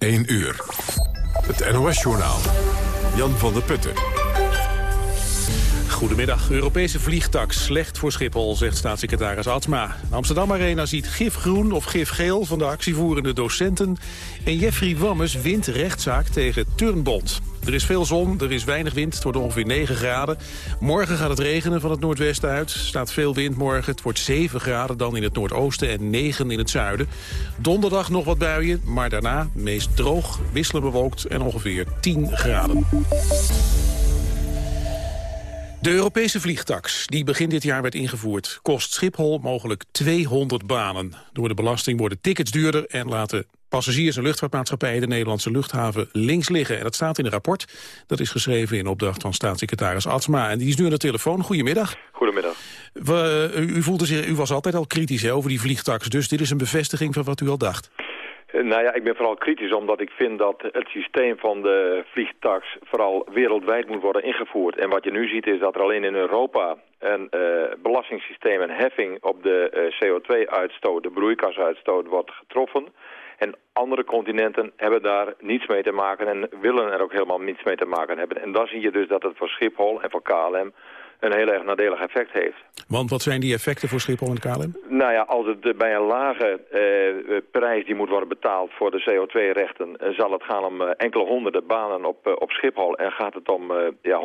1 uur. Het NOS-journaal. Jan van der Putten. Goedemiddag. Europese vliegtax slecht voor Schiphol, zegt staatssecretaris Atsma. Amsterdam Arena ziet gifgroen of gifgeel van de actievoerende docenten. En Jeffrey Wammes wint rechtszaak tegen Turnbond. Er is veel zon, er is weinig wind, het wordt ongeveer 9 graden. Morgen gaat het regenen van het noordwesten uit. Er staat veel wind morgen, het wordt 7 graden dan in het noordoosten en 9 in het zuiden. Donderdag nog wat buien, maar daarna meest droog, wisselen bewolkt en ongeveer 10 graden. De Europese vliegtax, die begin dit jaar werd ingevoerd... kost Schiphol mogelijk 200 banen. Door de belasting worden tickets duurder... en laten passagiers en luchtvaartmaatschappijen... de Nederlandse luchthaven links liggen. En dat staat in een rapport. Dat is geschreven in opdracht van staatssecretaris Atsma. En die is nu aan de telefoon. Goedemiddag. Goedemiddag. We, u, u, voelde zich, u was altijd al kritisch hè, over die vliegtax. Dus dit is een bevestiging van wat u al dacht. Eh, nou ja, ik ben vooral kritisch omdat ik vind dat het systeem van de vliegtax vooral wereldwijd moet worden ingevoerd. En wat je nu ziet is dat er alleen in Europa een uh, belastingssysteem en heffing op de uh, CO2-uitstoot, de broeikasuitstoot, wordt getroffen. En andere continenten hebben daar niets mee te maken en willen er ook helemaal niets mee te maken hebben. En dan zie je dus dat het voor Schiphol en voor KLM een heel erg nadelig effect heeft. Want wat zijn die effecten voor Schiphol en KLM? Nou ja, als het bij een lage uh, prijs die moet worden betaald voor de CO2-rechten... Uh, zal het gaan om enkele honderden banen op, op Schiphol... en gaat het om ja,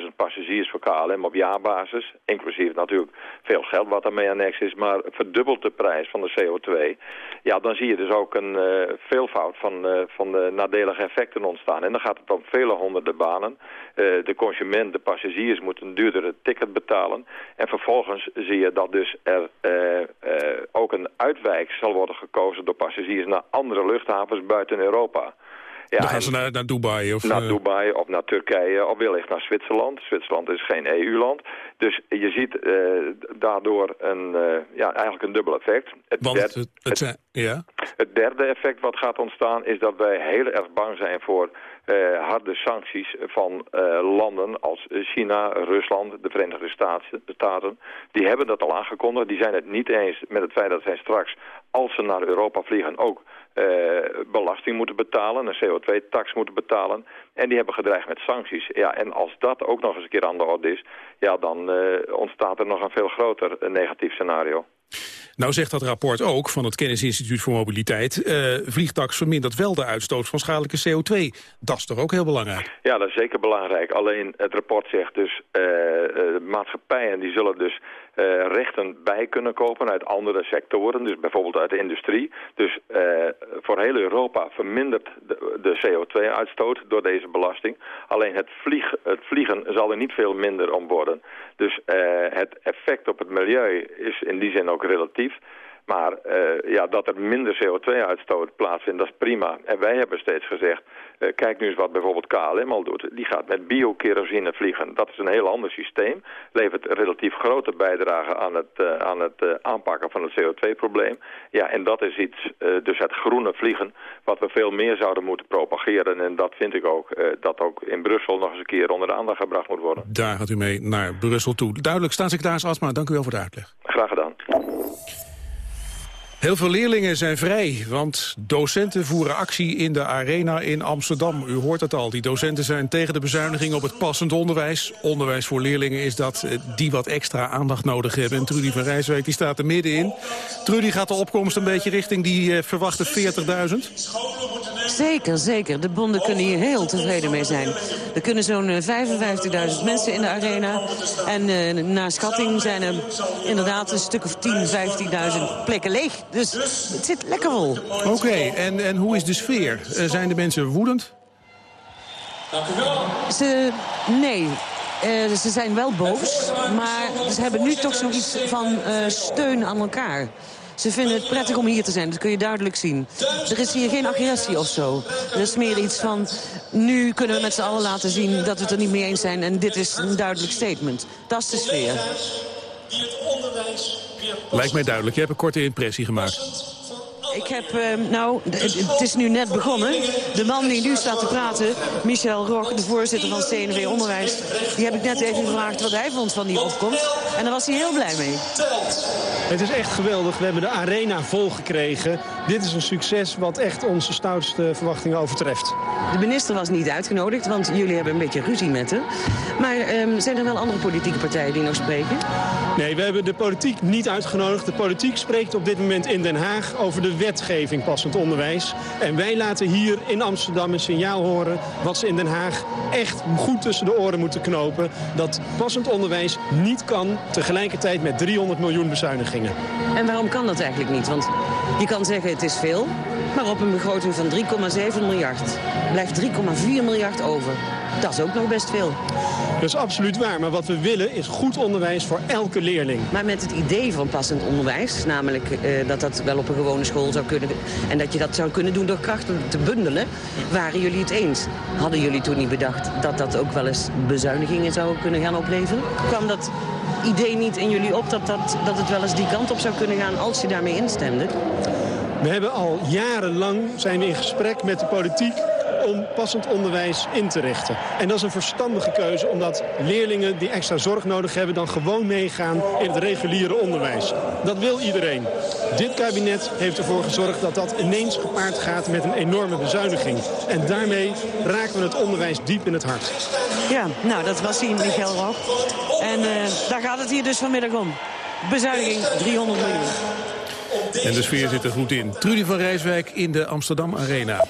150.000 passagiers voor KLM op jaarbasis... inclusief natuurlijk veel geld wat daarmee annex is... maar verdubbelt de prijs van de CO2... ja, dan zie je dus ook een veelvoud van, van de nadelige effecten ontstaan. En dan gaat het om vele honderden banen. de consument, de passagiers moeten duurder het ticket betalen. En vervolgens zie je dat dus er uh, uh, ook een uitwijk zal worden gekozen door passagiers naar andere luchthavens buiten Europa. Ja, Dan gaan ze naar, naar Dubai? Of, naar uh... Dubai of naar Turkije of wellicht naar Zwitserland. Zwitserland is geen EU-land. Dus je ziet daardoor een, ja, eigenlijk een dubbel effect. Het Want derde, het, het, ja? het derde effect wat gaat ontstaan is dat wij heel erg bang zijn voor uh, harde sancties van uh, landen als China, Rusland, de Verenigde Staten. Die hebben dat al aangekondigd. Die zijn het niet eens met het feit dat zij straks, als ze naar Europa vliegen, ook uh, belasting moeten betalen, een CO2-tax moeten betalen. En die hebben gedreigd met sancties. Ja, en als dat ook nog eens een keer aan de orde is, ja, dan ontstaat er nog een veel groter negatief scenario. Nou zegt dat rapport ook van het Kennisinstituut voor Mobiliteit... Uh, vliegtax vermindert wel de uitstoot van schadelijke CO2. Dat is toch ook heel belangrijk? Ja, dat is zeker belangrijk. Alleen het rapport zegt dus... Uh, uh, maatschappijen die zullen dus uh, rechten bij kunnen kopen uit andere sectoren, dus bijvoorbeeld uit de industrie. Dus uh, voor heel Europa vermindert de, de CO2-uitstoot door deze belasting. Alleen het, het, vliegen zal er niet veel minder om worden. Dus uh, het effect op het milieu is in die zin ook relatief. Maar uh, ja, dat er minder CO2-uitstoot plaatsvindt, dat is prima. En wij hebben steeds gezegd, uh, kijk nu eens wat bijvoorbeeld KLM al doet. Die gaat met biokerosine vliegen. Dat is een heel ander systeem. Levert relatief grote bijdrage aan het, uh, aan het aanpakken van het CO2-probleem. Ja, en dat is iets, dus het groene vliegen, wat we veel meer zouden moeten propageren. En dat vind ik ook, dat ook in Brussel nog eens een keer onder de aandacht gebracht moet worden. Daar gaat u mee naar Brussel toe. Duidelijk, staatssecretaris Asma, dank u wel voor de uitleg. Graag gedaan. Heel veel leerlingen zijn vrij, want docenten voeren actie in de arena in Amsterdam. U hoort het al, die docenten zijn tegen de bezuiniging op het passend onderwijs. Onderwijs voor leerlingen is dat eh, die wat extra aandacht nodig hebben. En Trudy van Rijswijk die staat er middenin. Trudy gaat de opkomst een beetje richting die uh, verwachte 40.000? Zeker, zeker. De bonden kunnen hier heel tevreden mee zijn. Er kunnen zo'n 55.000 eh, mensen in de arena. En uh, naar schatting zijn er inderdaad een stuk of 10, 15.000 plekken leeg. Dus het zit lekker vol. Oké, en, en hoe is de sfeer? Uh, zijn de mensen woedend? Dank u wel. Ze, nee, uh, ze zijn wel boos, maar ze hebben nu toch zoiets van uh, steun aan elkaar. Ze vinden het prettig om hier te zijn, dat kun je duidelijk zien. Er is hier geen agressie of zo. Er is meer iets van, nu kunnen we met z'n allen laten zien dat we het er niet mee eens zijn. En dit is een duidelijk statement. Dat is de sfeer. Lijkt mij duidelijk. Je hebt een korte impressie gemaakt. Ik heb, uh, nou, het is nu net begonnen. De man die nu staat te praten, Michel Roch, de voorzitter van CNV Onderwijs... die heb ik net even gevraagd wat hij vond van die opkomst. En daar was hij heel blij mee. Het is echt geweldig. We hebben de arena volgekregen. Dit is een succes wat echt onze stoutste verwachtingen overtreft. De minister was niet uitgenodigd, want jullie hebben een beetje ruzie met hem. Maar um, zijn er wel andere politieke partijen die nog spreken? Nee, we hebben de politiek niet uitgenodigd. De politiek spreekt op dit moment in Den Haag over de wetgeving passend onderwijs. En wij laten hier in Amsterdam een signaal horen... wat ze in Den Haag echt goed tussen de oren moeten knopen. Dat passend onderwijs niet kan tegelijkertijd met 300 miljoen bezuinigingen. En waarom kan dat eigenlijk niet? Want je kan zeggen het is veel... maar op een begroting van 3,7 miljard blijft 3,4 miljard over. Dat is ook nog best veel. Dat is absoluut waar, maar wat we willen is goed onderwijs voor elke leerling. Maar met het idee van passend onderwijs, namelijk uh, dat dat wel op een gewone school zou kunnen... en dat je dat zou kunnen doen door krachten te bundelen, waren jullie het eens? Hadden jullie toen niet bedacht dat dat ook wel eens bezuinigingen zou kunnen gaan opleveren? Kwam dat idee niet in jullie op dat, dat, dat het wel eens die kant op zou kunnen gaan als je daarmee instemde? We hebben al jarenlang zijn we in gesprek met de politiek om passend onderwijs in te richten. En dat is een verstandige keuze, omdat leerlingen die extra zorg nodig hebben... dan gewoon meegaan in het reguliere onderwijs. Dat wil iedereen. Dit kabinet heeft ervoor gezorgd dat dat ineens gepaard gaat met een enorme bezuiniging. En daarmee raken we het onderwijs diep in het hart. Ja, nou, dat was hij, Michael Rock. En uh, daar gaat het hier dus vanmiddag om. Bezuiniging 300 miljoen. En de sfeer zit er goed in. Trudy van Rijswijk in de Amsterdam Arena.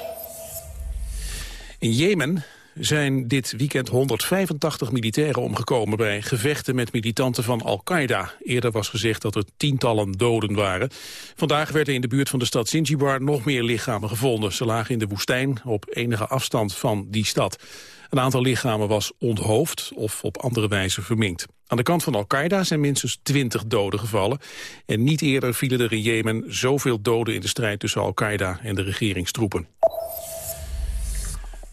In Jemen zijn dit weekend 185 militairen omgekomen bij gevechten met militanten van Al-Qaeda. Eerder was gezegd dat er tientallen doden waren. Vandaag werden in de buurt van de stad Zinjibar nog meer lichamen gevonden. Ze lagen in de woestijn op enige afstand van die stad. Een aantal lichamen was onthoofd of op andere wijze verminkt. Aan de kant van Al-Qaeda zijn minstens 20 doden gevallen. En niet eerder vielen er in Jemen zoveel doden in de strijd tussen Al-Qaeda en de regeringstroepen.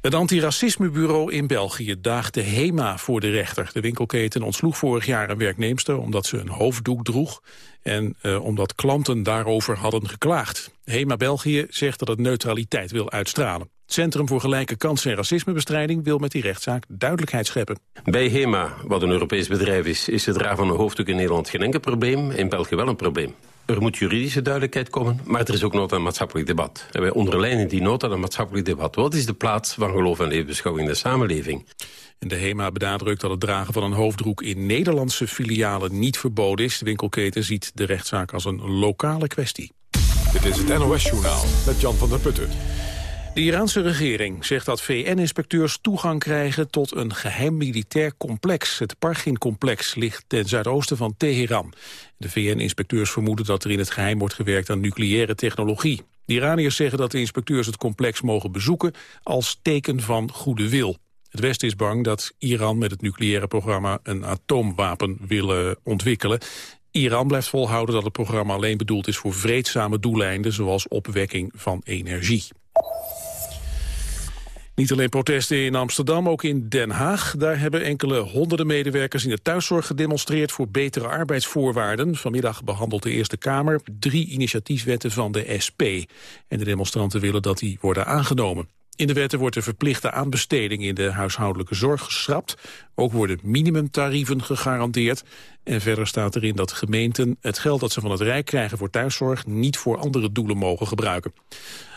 Het antiracismebureau in België daagde HEMA voor de rechter. De winkelketen ontsloeg vorig jaar een werknemster omdat ze een hoofddoek droeg... en eh, omdat klanten daarover hadden geklaagd. HEMA België zegt dat het neutraliteit wil uitstralen. Het Centrum voor Gelijke Kansen en Racismebestrijding wil met die rechtszaak duidelijkheid scheppen. Bij HEMA, wat een Europees bedrijf is, is het dragen van een hoofddoek in Nederland geen enkel probleem. In België wel een probleem. Er moet juridische duidelijkheid komen, maar er is ook nood aan maatschappelijk debat. En wij onderlijnen die nood aan een maatschappelijk debat. Wat is de plaats van geloof en levensbeschouwing in de samenleving? En de HEMA benadrukt dat het dragen van een hoofddoek in Nederlandse filialen niet verboden is. De winkelketen ziet de rechtszaak als een lokale kwestie. Dit is het NOS-journaal met Jan van der Putten. De Iraanse regering zegt dat VN-inspecteurs toegang krijgen tot een geheim militair complex. Het Pargin-complex ligt ten zuidoosten van Teheran. De VN-inspecteurs vermoeden dat er in het geheim wordt gewerkt aan nucleaire technologie. De Iraniërs zeggen dat de inspecteurs het complex mogen bezoeken als teken van goede wil. Het Westen is bang dat Iran met het nucleaire programma een atoomwapen willen ontwikkelen. Iran blijft volhouden dat het programma alleen bedoeld is voor vreedzame doeleinden zoals opwekking van energie. Niet alleen protesten in Amsterdam, ook in Den Haag. Daar hebben enkele honderden medewerkers in de thuiszorg gedemonstreerd voor betere arbeidsvoorwaarden. Vanmiddag behandelt de Eerste Kamer drie initiatiefwetten van de SP. En de demonstranten willen dat die worden aangenomen. In de wetten wordt de verplichte aanbesteding in de huishoudelijke zorg geschrapt. Ook worden minimumtarieven gegarandeerd. En verder staat erin dat gemeenten het geld dat ze van het Rijk krijgen voor thuiszorg... niet voor andere doelen mogen gebruiken.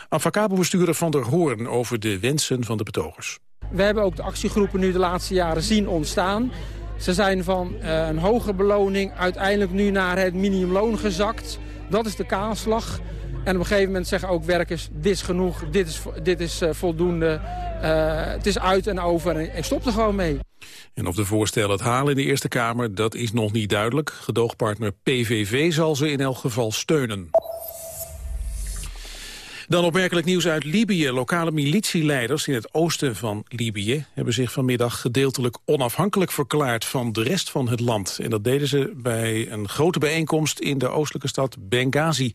Avacabo-bestuurder Van der Hoorn over de wensen van de betogers. We hebben ook de actiegroepen nu de laatste jaren zien ontstaan. Ze zijn van uh, een hoge beloning uiteindelijk nu naar het minimumloon gezakt. Dat is de kaalslag. En op een gegeven moment zeggen ook werkers, dit is genoeg, dit is, dit is uh, voldoende. Uh, het is uit en over en, en stop er gewoon mee. En of de voorstellen het halen in de Eerste Kamer, dat is nog niet duidelijk. Gedoogpartner PVV zal ze in elk geval steunen. Dan opmerkelijk nieuws uit Libië. Lokale militieleiders in het oosten van Libië... hebben zich vanmiddag gedeeltelijk onafhankelijk verklaard van de rest van het land. En dat deden ze bij een grote bijeenkomst in de oostelijke stad Benghazi.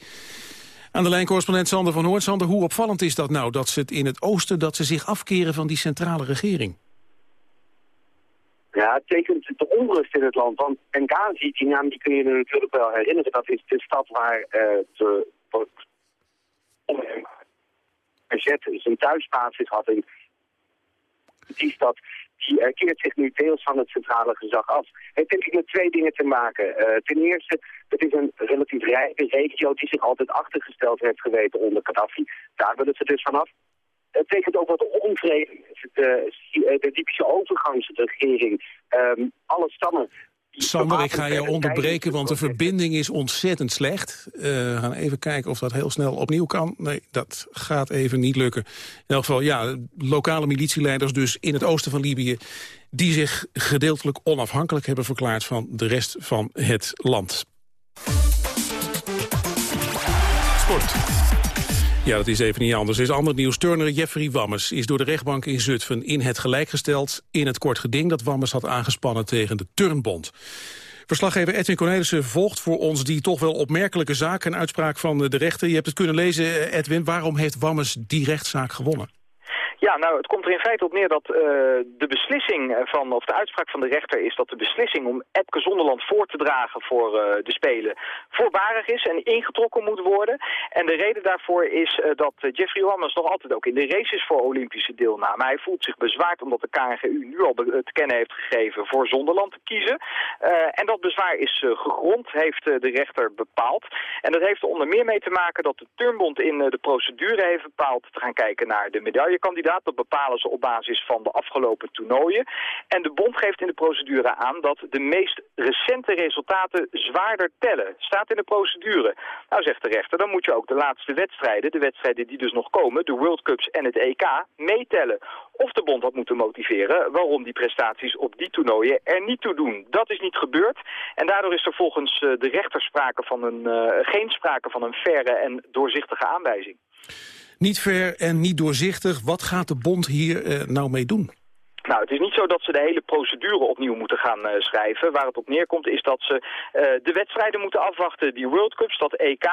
Aan de lijn correspondent Sander van Hoort. Sander, hoe opvallend is dat nou, dat ze het in het oosten... dat ze zich afkeren van die centrale regering? Ja, het tekent de onrust in het land. Want Benghazi, die naam die kun je natuurlijk wel herinneren. Dat is de stad waar uh, de om hem verzet zijn thuisbasis had die stad, die uh, keert zich nu deels van het centrale gezag af. Het heeft denk met twee dingen te maken. Uh, ten eerste, het is een relatief rijke regio die zich altijd achtergesteld heeft geweten onder Gaddafi. Daar willen ze dus vanaf. Het betekent ook wat onvrede, de, de typische overgangsregering. Um, alle stammen Sander, ik ga je onderbreken, want de verbinding is ontzettend slecht. Uh, we gaan even kijken of dat heel snel opnieuw kan. Nee, dat gaat even niet lukken. In elk geval, ja, lokale militieleiders dus in het oosten van Libië... die zich gedeeltelijk onafhankelijk hebben verklaard van de rest van het land. Sport. Ja, dat is even niet anders. Er is ander nieuws. Turner Jeffrey Wammes is door de rechtbank in Zutphen in het gelijk gesteld in het kort geding dat Wammes had aangespannen tegen de Turnbond. Verslaggever Edwin Cornelissen volgt voor ons die toch wel opmerkelijke zaak, een uitspraak van de rechter. Je hebt het kunnen lezen, Edwin. Waarom heeft Wammes die rechtszaak gewonnen? Ja, nou, het komt er in feite op neer dat uh, de beslissing van, of de uitspraak van de rechter is dat de beslissing om Epke Zonderland voor te dragen voor uh, de Spelen voorbarig is en ingetrokken moet worden. En de reden daarvoor is dat Jeffrey Wammers nog altijd ook in de race is voor Olympische deelname. Hij voelt zich bezwaard omdat de KNGU nu al te kennen heeft gegeven voor Zonderland te kiezen. en dat bezwaar is gegrond, heeft de rechter bepaald. En dat heeft er onder meer mee te maken dat de Turnbond in de procedure heeft bepaald te gaan kijken naar de medaillekandidaat. Dat bepalen ze op basis van de afgelopen toernooien. En de bond geeft in de procedure aan dat de meest recente resultaten zwaarder tellen. Staat in de procedure. Nou zegt de rechter, dan moet je ook de laatste wedstrijden, de wedstrijden die dus nog komen, de World Cups en het EK, meetellen. Of de bond had moeten motiveren waarom die prestaties op die toernooien er niet toe doen. Dat is niet gebeurd. En daardoor is er volgens eh, de rechter sprake van een, uh, geen sprake van een faire en doorzichtige aanwijzing. Niet ver en niet doorzichtig. Wat gaat de bond hier uh, nou mee doen? Nou, het is niet zo dat ze de hele procedure opnieuw moeten gaan uh, schrijven. Waar het op neerkomt is dat ze uh, de wedstrijden moeten afwachten, die World Cups, dat EK.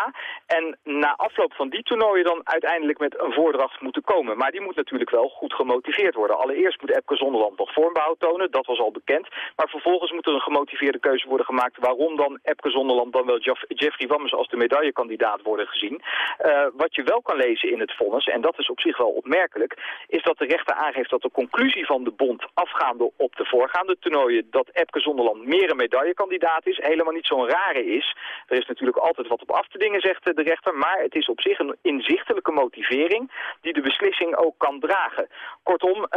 En na afloop van die toernooien dan uiteindelijk met een voordracht moeten komen. Maar die moet natuurlijk wel goed gemotiveerd worden. Allereerst moet Epke Zonderland nog vormbehoud tonen, dat was al bekend. Maar vervolgens moet er een gemotiveerde keuze worden gemaakt waarom dan Epke Zonderland dan wel Jeff Jeffrey Wammes als de medaillekandidaat worden gezien. Uh, wat je wel kan lezen in het vonnis, en dat is op zich wel opmerkelijk, is dat de rechter aangeeft dat de conclusie van de bond afgaande op de voorgaande toernooien dat Epke Zonderland meer een medaillekandidaat is, helemaal niet zo'n rare is. Er is natuurlijk altijd wat op af te dingen, zegt de rechter, maar het is op zich een inzichtelijke motivering die de beslissing ook kan dragen. Kortom, uh,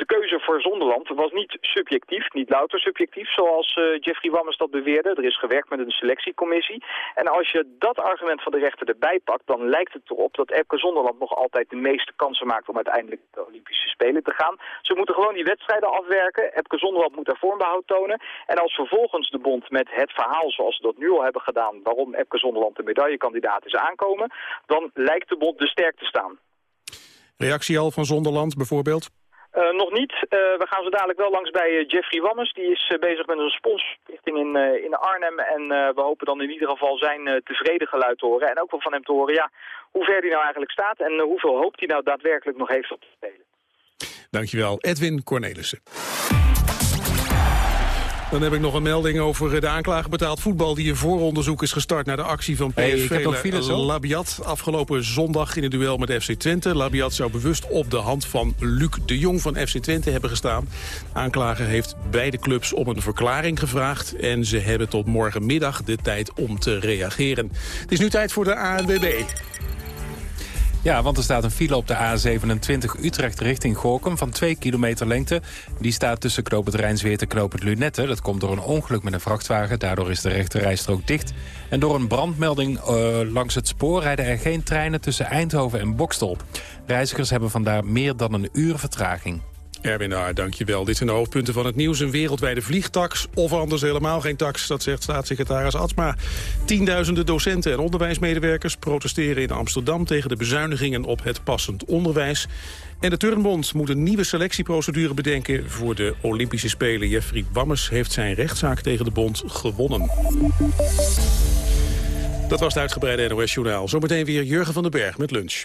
de keuze voor Zonderland was niet subjectief, niet louter subjectief, zoals uh, Jeffrey Wammers dat beweerde. Er is gewerkt met een selectiecommissie. En als je dat argument van de rechter erbij pakt, dan lijkt het erop dat Epke Zonderland nog altijd de meeste kansen maakt om uiteindelijk de Olympische Spelen te gaan. Ze moeten gewoon die wedstrijden afwerken. Epke Zonderland moet daar vormbehoud tonen. En als vervolgens de bond met het verhaal zoals ze dat nu al hebben gedaan... waarom Epke Zonderland de medaillekandidaat is aankomen... dan lijkt de bond de sterk te staan. Reactie al van Zonderland bijvoorbeeld? Uh, nog niet. Uh, we gaan zo dadelijk wel langs bij uh, Jeffrey Wammes. Die is bezig met een sponsorstichting in, in Arnhem. En we hopen dan in ieder geval zijn tevreden geluid te horen. En ook wel van hem te horen ja, hoe ver hij nou eigenlijk staat... en hoeveel hoop hij nou daadwerkelijk nog heeft op te spelen. Dankjewel, Edwin Cornelissen. Dan heb ik nog een melding over de aanklager betaald voetbal... die een vooronderzoek is gestart naar de actie van PSV hey, Labiat. Afgelopen zondag in het duel met FC Twente. Labiat zou bewust op de hand van Luc de Jong van FC Twente hebben gestaan. De aanklager heeft beide clubs om een verklaring gevraagd... en ze hebben tot morgenmiddag de tijd om te reageren. Het is nu tijd voor de ANWB. Ja, want er staat een file op de A27 Utrecht richting Gorkum van 2 kilometer lengte. Die staat tussen Knoop het Rijnsweer en Knoop het Lunette. Dat komt door een ongeluk met een vrachtwagen. Daardoor is de rechterrijstrook dicht. En door een brandmelding uh, langs het spoor rijden er geen treinen tussen Eindhoven en Bokstel. Reizigers hebben vandaar meer dan een uur vertraging. Erwin dankjewel. Dit zijn de hoofdpunten van het nieuws. Een wereldwijde vliegtax of anders helemaal geen tax. Dat zegt staatssecretaris Atsma. Tienduizenden docenten en onderwijsmedewerkers protesteren in Amsterdam... tegen de bezuinigingen op het passend onderwijs. En de Turnbond moet een nieuwe selectieprocedure bedenken... voor de Olympische Spelen. Jeffrey Wammers heeft zijn rechtszaak tegen de bond gewonnen. Dat was het uitgebreide NOS-journaal. Zometeen weer Jurgen van den Berg met lunch.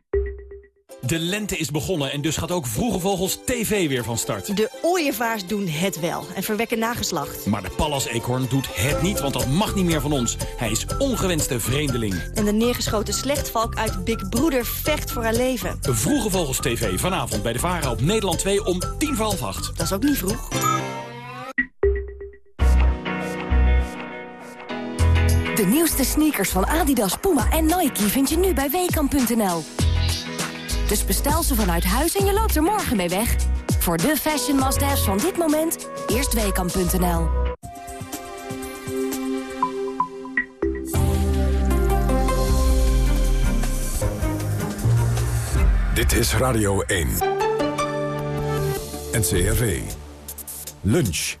De lente is begonnen en dus gaat ook Vroege Vogels TV weer van start. De ooievaars doen het wel en verwekken nageslacht. Maar de Pallas-eekhoorn doet het niet, want dat mag niet meer van ons. Hij is ongewenste vreemdeling. En de neergeschoten slechtvalk uit Big Broeder vecht voor haar leven. Vroege Vogels TV, vanavond bij de Vara op Nederland 2 om tien voor half acht. Dat is ook niet vroeg. De nieuwste sneakers van Adidas, Puma en Nike vind je nu bij Weekamp.nl. Dus bestel ze vanuit huis en je loopt er morgen mee weg. Voor de fashion must-haves van dit moment, eerst Weekamp.nl. Dit is Radio 1. NCRV. Lunch.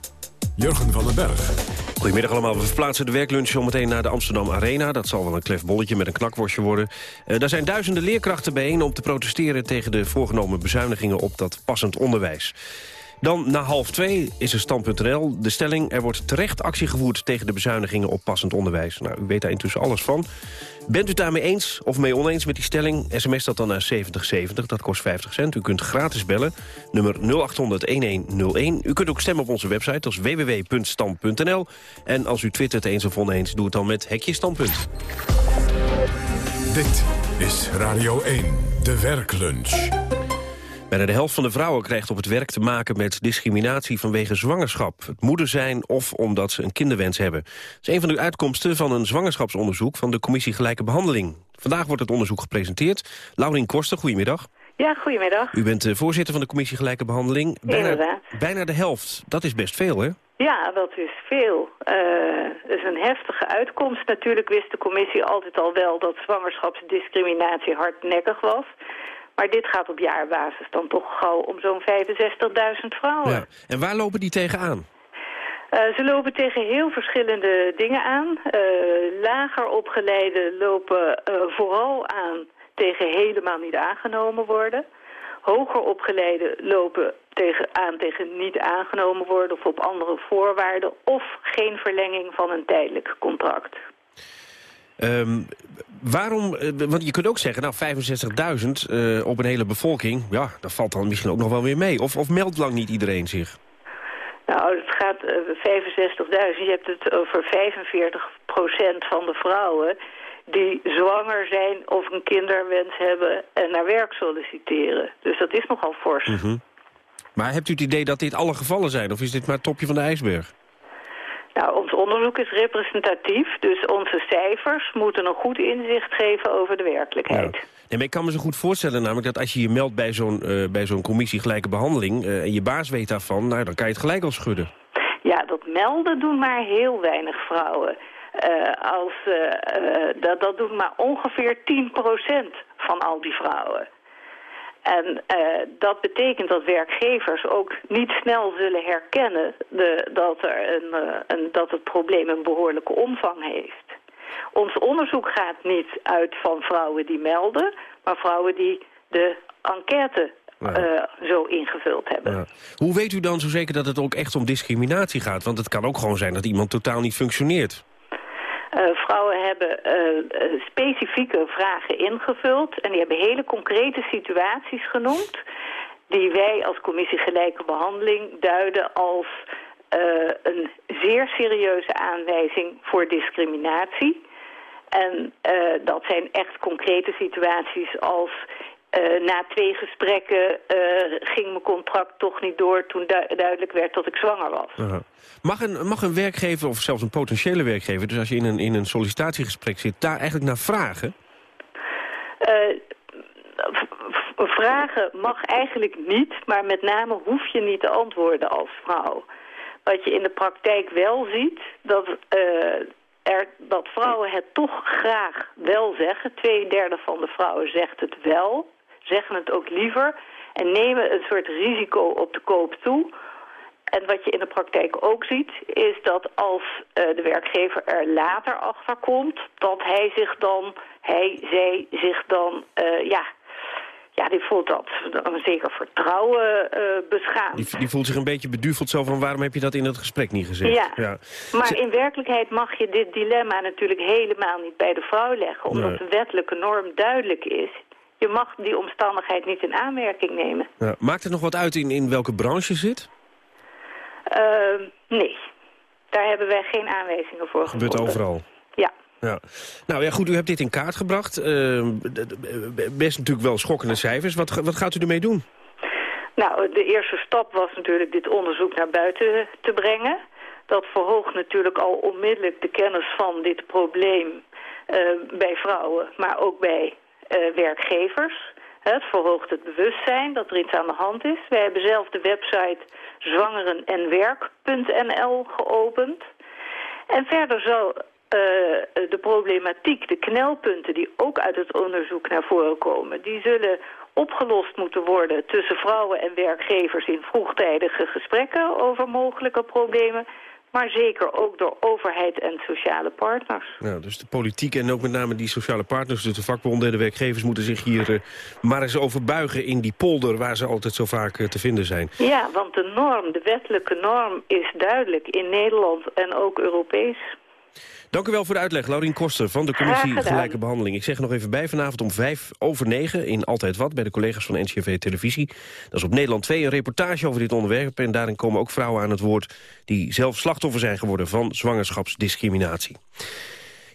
Jurgen van den Berg. Goedemiddag allemaal. We verplaatsen de werklunch zometeen naar de Amsterdam Arena. Dat zal wel een klef bolletje met een knakworstje worden. Uh, daar zijn duizenden leerkrachten bijeen om te protesteren... tegen de voorgenomen bezuinigingen op dat passend onderwijs. Dan na half twee is er stand.nl. De stelling, er wordt terecht actie gevoerd tegen de bezuinigingen op passend onderwijs. Nou, u weet daar intussen alles van. Bent u daarmee eens of mee oneens met die stelling? SMS dat dan naar 7070, dat kost 50 cent. U kunt gratis bellen, nummer 0800-1101. U kunt ook stemmen op onze website, dat is www.stand.nl. En als u twittert eens of oneens, doe het dan met Hekje Standpunt. Dit is Radio 1, de werklunch. Bijna de helft van de vrouwen krijgt op het werk te maken met discriminatie vanwege zwangerschap, het moeder zijn of omdat ze een kinderwens hebben. Dat is een van de uitkomsten van een zwangerschapsonderzoek van de Commissie Gelijke Behandeling. Vandaag wordt het onderzoek gepresenteerd. Laurien Koster, goedemiddag. Ja, goedemiddag. U bent voorzitter van de Commissie Gelijke Behandeling. Bijna, bijna de helft, dat is best veel hè? Ja, dat is veel. Het is een heftige uitkomst. Natuurlijk wist de commissie altijd al wel dat zwangerschapsdiscriminatie hardnekkig was. Maar dit gaat op jaarbasis dan toch gauw om zo'n 65.000 vrouwen. Ja. En waar lopen die tegenaan? Uh, ze lopen tegen heel verschillende dingen aan. Uh, lager opgeleiden lopen uh, vooral aan tegen helemaal niet aangenomen worden. Hoger opgeleiden lopen tegen, aan tegen niet aangenomen worden of op andere voorwaarden... of geen verlenging van een tijdelijk contract. Um, waarom, want je kunt ook zeggen, nou 65.000 uh, op een hele bevolking, ja, dat valt dan misschien ook nog wel weer mee. Of, of meldt lang niet iedereen zich? Nou, het gaat uh, 65.000, je hebt het over 45% van de vrouwen die zwanger zijn of een kinderwens hebben en naar werk solliciteren. Dus dat is nogal fors. Mm -hmm. Maar hebt u het idee dat dit alle gevallen zijn of is dit maar het topje van de ijsberg? Nou, ons onderzoek is representatief, dus onze cijfers moeten een goed inzicht geven over de werkelijkheid. Ja. Maar ik kan me zo goed voorstellen namelijk dat als je je meldt bij zo'n uh, bij zo'n commissie gelijke behandeling uh, en je baas weet daarvan, nou, dan kan je het gelijk al schudden. Ja, dat melden doen maar heel weinig vrouwen. Uh, als, dat, dat doen maar ongeveer 10% van al die vrouwen. En uh, dat betekent dat werkgevers ook niet snel zullen herkennen de, dat, er een, uh, een, dat het probleem een behoorlijke omvang heeft. Ons onderzoek gaat niet uit van vrouwen die melden, maar vrouwen die de enquête ja. uh, zo ingevuld hebben. Ja. Hoe weet u dan zo zeker dat het ook echt om discriminatie gaat? Want het kan ook gewoon zijn dat iemand totaal niet functioneert. Uh, vrouwen hebben uh, specifieke vragen ingevuld en die hebben hele concrete situaties genoemd die wij als commissie gelijke behandeling duiden als een zeer serieuze aanwijzing voor discriminatie. En dat zijn echt concrete situaties als uh, na twee gesprekken uh, ging mijn contract toch niet door toen du duidelijk werd dat ik zwanger was. Mag, een, mag een werkgever, of zelfs een potentiële werkgever, dus als je in een, in een sollicitatiegesprek zit, daar eigenlijk naar vragen? vragen mag eigenlijk niet, maar met name hoef je niet te antwoorden als vrouw. Wat je in de praktijk wel ziet, dat, er, dat vrouwen het toch graag wel zeggen. Twee derde van de vrouwen zegt het wel zeggen het ook liever en nemen een soort risico op de koop toe. En wat je in de praktijk ook ziet, is dat als uh, de werkgever er later achter komt, dat hij zich dan, hij, zij zich dan, uh, ja, ja, die voelt dat een zeker vertrouwen uh, beschaamd. Die, die, voelt zich een beetje beduveld zo van waarom heb je dat in het gesprek niet gezegd? Ja, ja. maar in werkelijkheid mag je dit dilemma natuurlijk helemaal niet bij de vrouw leggen, omdat nee. de wettelijke norm duidelijk is. Je mag die omstandigheid niet in aanmerking nemen. Ja. Maakt het nog wat uit in, in welke branche zit? Uh, nee, daar hebben wij geen aanwijzingen voor Gebeurt overal? Ja. ja. Nou ja, goed, u hebt dit in kaart gebracht. Uh, best natuurlijk wel schokkende cijfers. Wat, wat gaat u ermee doen? Nou, de eerste stap was natuurlijk dit onderzoek naar buiten te brengen. Dat verhoogt natuurlijk al onmiddellijk de kennis van dit probleem uh, bij vrouwen, maar ook bij werkgevers. Het verhoogt het bewustzijn dat er iets aan de hand is. Wij hebben zelf de website zwangerenenwerk.nl geopend. En verder zal uh, de problematiek, de knelpunten die ook uit het onderzoek naar voren komen... die zullen opgelost moeten worden tussen vrouwen en werkgevers in vroegtijdige gesprekken over mogelijke problemen maar zeker ook door overheid en sociale partners. Ja, dus de politiek en ook met name die sociale partners, dus de vakbonden en de werkgevers... moeten zich hier uh, maar eens over buigen in die polder waar ze altijd zo vaak uh, te vinden zijn. Ja, want de norm, de wettelijke norm is duidelijk in Nederland en ook Europees. Dank u wel voor de uitleg, Laurien Koster van de Commissie Gelijke Behandeling. Ik zeg er nog even bij, vanavond om vijf over negen in Altijd Wat... bij de collega's van NCV Televisie. Dat is op Nederland 2 een reportage over dit onderwerp... en daarin komen ook vrouwen aan het woord... die zelf slachtoffer zijn geworden van zwangerschapsdiscriminatie.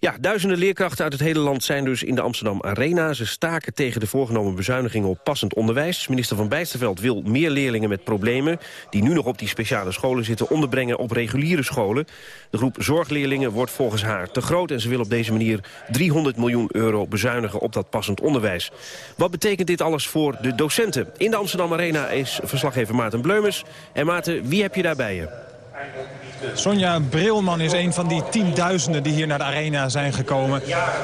Ja, duizenden leerkrachten uit het hele land zijn dus in de Amsterdam Arena. Ze staken tegen de voorgenomen bezuinigingen op passend onderwijs. Minister van Bijsterveld wil meer leerlingen met problemen... die nu nog op die speciale scholen zitten onderbrengen op reguliere scholen. De groep zorgleerlingen wordt volgens haar te groot... en ze wil op deze manier 300 miljoen euro bezuinigen op dat passend onderwijs. Wat betekent dit alles voor de docenten? In de Amsterdam Arena is verslaggever Maarten Bleumers. En Maarten, wie heb je daar bij je? Sonja Brilman is een van die tienduizenden die hier naar de arena zijn gekomen.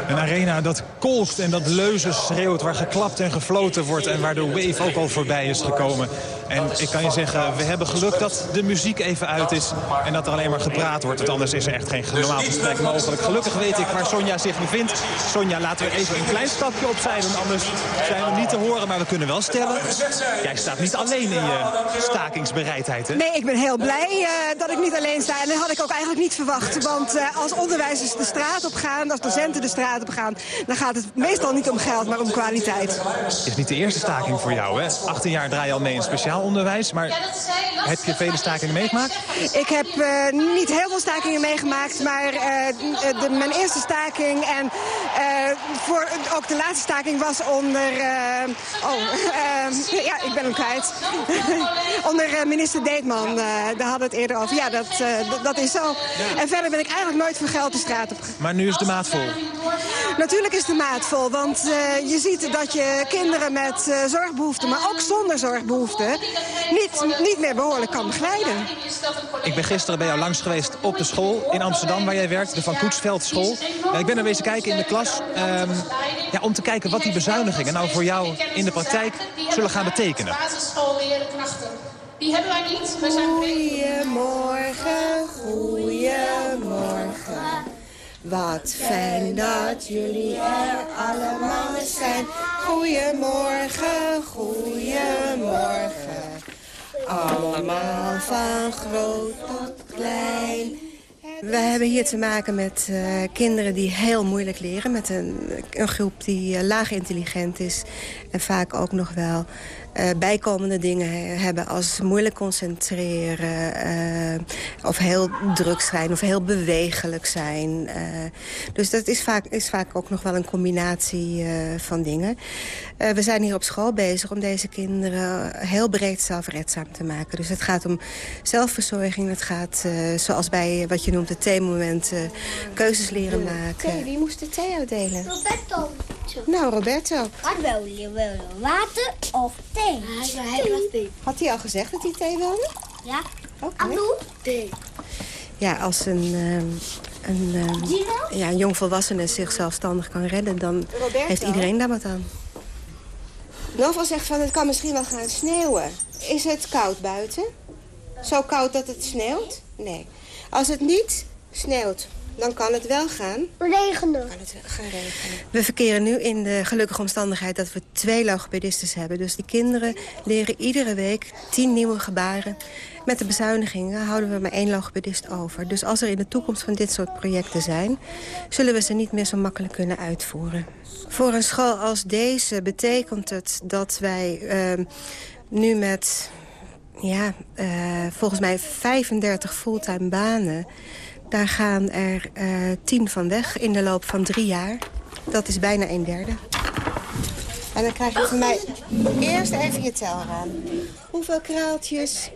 Een arena dat kolkt en dat leuzen schreeuwt, waar geklapt en gefloten wordt... en waar de wave ook al voorbij is gekomen. En ik kan je zeggen, we hebben geluk dat de muziek even uit is... en dat er alleen maar gepraat wordt, want anders is er echt geen normaal gesprek mogelijk. Gelukkig weet ik waar Sonja zich bevindt. Sonja, laten we even een klein stapje opzij doen, anders zijn we niet te horen. Maar we kunnen wel stellen, jij staat niet alleen in je stakingsbereidheid, hè? Nee, ik ben heel blij uh, dat ik niet alleen sta. En dat had ik ook eigenlijk niet verwacht. Want uh, als onderwijzers de straat op gaan, als docenten de straat op gaan... dan gaat het meestal niet om geld, maar om kwaliteit. Het is niet de eerste staking voor jou, hè? 18 jaar draai je al mee in speciaal onderwijs. Maar heb je vele stakingen meegemaakt? Ik heb uh, niet heel veel stakingen meegemaakt. Maar uh, de, mijn eerste staking en voor, ook de laatste staking was onder... oh, ja, ik ben hem kwijt. onder minister Deetman. daar hadden we het eerder over. Ja, dat, dat is zo. En verder ben ik eigenlijk nooit voor geld de straat op. Maar nu is de maat vol? Natuurlijk is de maat vol. Want je ziet dat je kinderen met zorgbehoeften, maar ook zonder zorgbehoeften niet, niet meer behoorlijk kan begeleiden. Ik ben gisteren bij jou langs geweest op de school in Amsterdam waar jij werkt, de Van Koetsveld school. Ik ben er wezen kijken in de klas um, ja, om te kijken wat die bezuinigingen nou voor jou in de praktijk zullen gaan betekenen. Die hebben wij niet. Wij zijn goedemorgen, goedemorgen. Wat fijn dat jullie er allemaal zijn. Goedemorgen, goedemorgen. Allemaal van groot tot klein. We hebben hier te maken met uh, kinderen die heel moeilijk leren. Met een, groep die uh, laag intelligent is. En vaak ook nog wel uh, bijkomende dingen hebben als moeilijk concentreren... Uh, of heel druk zijn of heel bewegelijk zijn. Uh, dus dat is vaak, is vaak ook nog wel een combinatie van dingen. we zijn hier op school bezig om deze kinderen heel breed zelfredzaam te maken. Dus het gaat om zelfverzorging. Het gaat, zoals bij wat je noemt het theemoment, keuzes leren maken. Thee, wie moest de thee uitdelen? Roberto. Nou, Roberto. Wat wil je? Wil je water of thee? Thee. Had hij al gezegd dat hij thee wilde? Ja. Oké. Okay. Thee. Ja, als een, um, een, um, ja, een jongvolwassene zich zelfstandig kan redden... dan Roberto. heeft iedereen daar wat aan. Novel zegt van het kan misschien wel gaan sneeuwen. Is het koud buiten? Zo koud dat het sneeuwt? Nee. Als het niet sneeuwt, dan kan het wel gaan. Regenen. Kan het wel gaan regenen. We verkeren nu in de gelukkige omstandigheid dat we twee logopedistes hebben. Dus die kinderen leren iedere week tien nieuwe gebaren. Met de bezuinigingen houden we maar één logopedist over. Dus als er in de toekomst van dit soort projecten zijn... zullen we ze niet meer zo makkelijk kunnen uitvoeren. Voor een school als deze betekent het dat wij uh, nu met... Ja, uh, volgens mij 35 fulltime banen daar gaan er uh, tien van weg in de loop van drie jaar. Dat is bijna een derde. En dan krijg je van mij eerst even je telraam. Hoeveel kraaltjes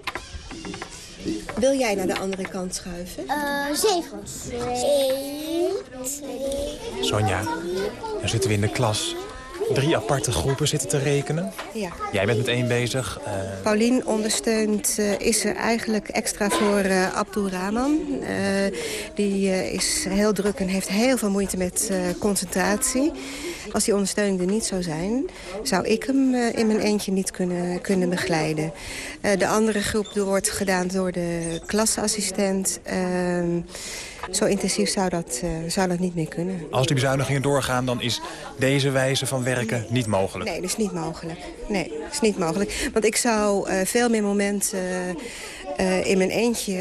wil jij naar de andere kant schuiven? Uh, zeven. Eén, twee... Sonja, dan zitten we in de klas drie aparte groepen zitten te rekenen. Ja. Jij bent met één bezig. Uh... Paulien ondersteunt, uh, is er eigenlijk extra voor uh, Abdul Rahman. die is heel druk en heeft heel veel moeite met concentratie. Als die ondersteuning er niet zou zijn, zou ik hem in mijn eentje niet kunnen, kunnen begeleiden. de andere groep wordt gedaan door de klasassistent. Zo intensief zou dat, uh, zou dat niet meer kunnen. Als die bezuinigingen doorgaan, dan is deze wijze van werken niet mogelijk? Nee, dat is niet mogelijk. Nee, dat is niet mogelijk. Want ik zou uh, veel meer momenten uh, in mijn eentje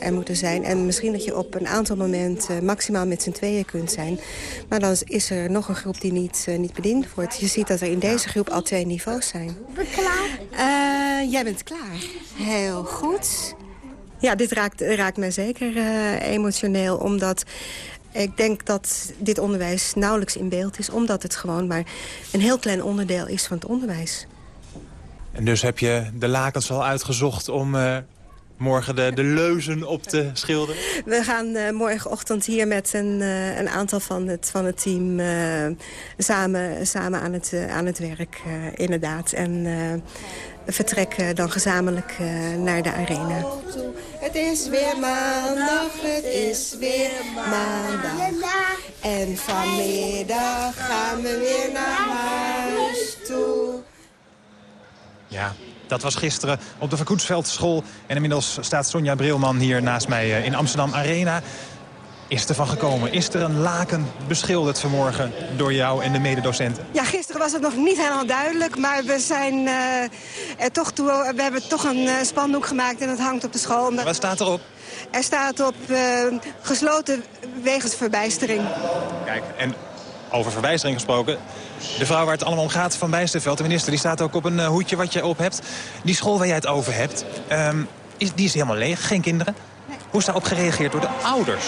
er moeten zijn. En misschien dat je op een aantal momenten maximaal met z'n tweeën kunt zijn. Maar dan is er nog een groep die niet, niet bediend wordt. Je ziet dat er in deze groep al twee niveaus zijn. Ben klaar? jij bent klaar. Heel goed. Ja, dit raakt, raakt mij zeker uh, emotioneel, omdat ik denk dat dit onderwijs nauwelijks in beeld is... omdat het gewoon maar een heel klein onderdeel is van het onderwijs. En dus heb je de lakens al uitgezocht om uh, morgen de, de leuzen op te schilderen? We gaan uh, morgenochtend hier met een, uh, een aantal van het, van het team samen, samen aan, het, aan het werk, inderdaad. En vertrekken dan gezamenlijk uh, naar de arena. Het is weer maandag, het is weer maandag. En vanmiddag gaan we weer naar huis toe. Ja, dat was gisteren op de Verkoetsveldschool. En inmiddels staat Sonja Brilman hier naast mij uh, in Amsterdam Arena. Is er van gekomen? Is er een laken beschilderd vanmorgen door jou en de mededocenten? Ja, gisteren was het nog niet helemaal duidelijk. Maar we zijn uh, er toch toe, we hebben toch een uh, spandoek gemaakt en dat hangt op de school. Omdat... Wat staat erop? Er staat op uh, gesloten wegens verbijstering. Kijk, en over verbijstering gesproken. De vrouw waar het allemaal om gaat van Bijsterveld, de minister... die staat ook op een hoedje wat je op hebt. Die school waar jij het over hebt, um, is, die is helemaal leeg, geen kinderen? Hoe is daarop gereageerd door de ouders?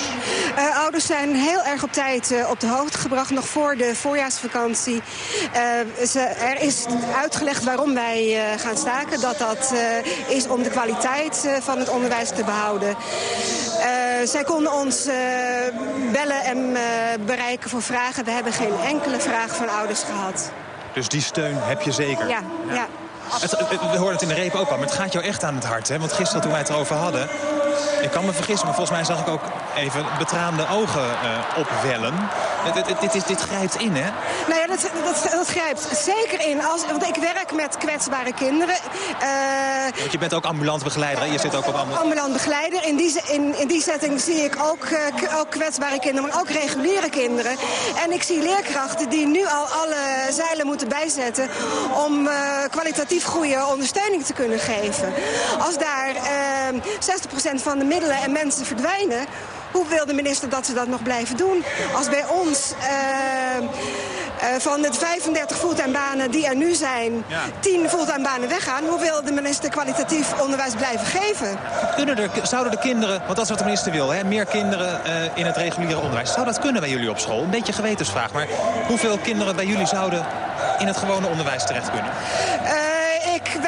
Uh, ouders zijn heel erg op tijd uh, op de hoogte gebracht, nog voor de voorjaarsvakantie. Uh, ze, er is uitgelegd waarom wij gaan staken. Dat dat is om de kwaliteit van het onderwijs te behouden. zij konden ons bellen en bereiken voor vragen. We hebben geen enkele vraag van ouders gehad. Dus die steun heb je zeker? Ja, ja. ja. We hoorden het in de reep ook al, maar het gaat jou echt aan het hart. Hè? Want gisteren toen wij het erover hadden... Ik kan me vergissen, maar volgens mij zag ik ook even betraande ogen uh, opwellen. Dit, dit, dit, dit, grijpt in, hè? Nou ja, dat, dat, dat grijpt zeker in. Als, want ik werk met kwetsbare kinderen. Uh, want je bent ook ambulant begeleider, hè? Je zit ook op ambulant... Ambulant begeleider. In die, in, in die setting zie ik ook, uh, ook kwetsbare kinderen, maar ook reguliere kinderen. En ik zie leerkrachten die nu al alle zeilen moeten bijzetten... om uh, kwalitatief goede ondersteuning te kunnen geven. Als daar 60% van de middelen en mensen verdwijnen... hoe wil de minister dat ze dat nog blijven doen? Als bij ons uh, uh, van de 35 fulltime banen die er nu zijn... Ja. 10 fulltime banen weggaan... hoe wil de minister kwalitatief onderwijs blijven geven? Kunnen er, zouden de kinderen, want dat is wat de minister wil... Hè, meer kinderen uh, in het reguliere onderwijs. Zou dat kunnen bij jullie op school? Een beetje gewetensvraag, maar hoeveel kinderen bij jullie zouden... in het gewone onderwijs terecht kunnen?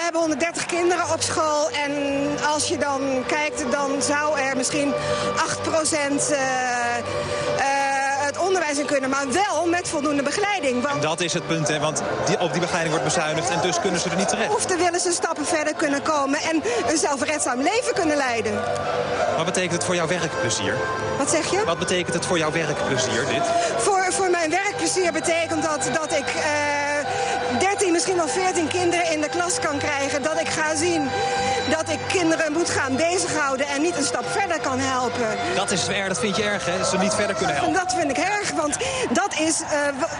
Hebben 130 kinderen op school en als je dan kijkt, dan zou er misschien 8 procent uh, uh, het onderwijs in kunnen, maar wel met voldoende begeleiding. Want... En dat is het punt, hè? want die, op die begeleiding wordt bezuinigd en dus kunnen ze er niet terecht. Of dan willen ze stappen verder kunnen komen en een zelfredzaam leven kunnen leiden. Wat betekent het voor jouw werkplezier? Wat zeg je? Wat betekent het voor jouw werkplezier, dit? Voor, voor mijn werkplezier betekent dat dat ik... Uh, 13, misschien wel 14 kinderen in de klas kan krijgen. Dat ik ga zien dat ik kinderen moet gaan bezighouden en niet een stap verder kan helpen. Dat is erg, dat vind je erg, hè? Ze niet verder kunnen helpen. Dat vind ik erg, want dat is uh,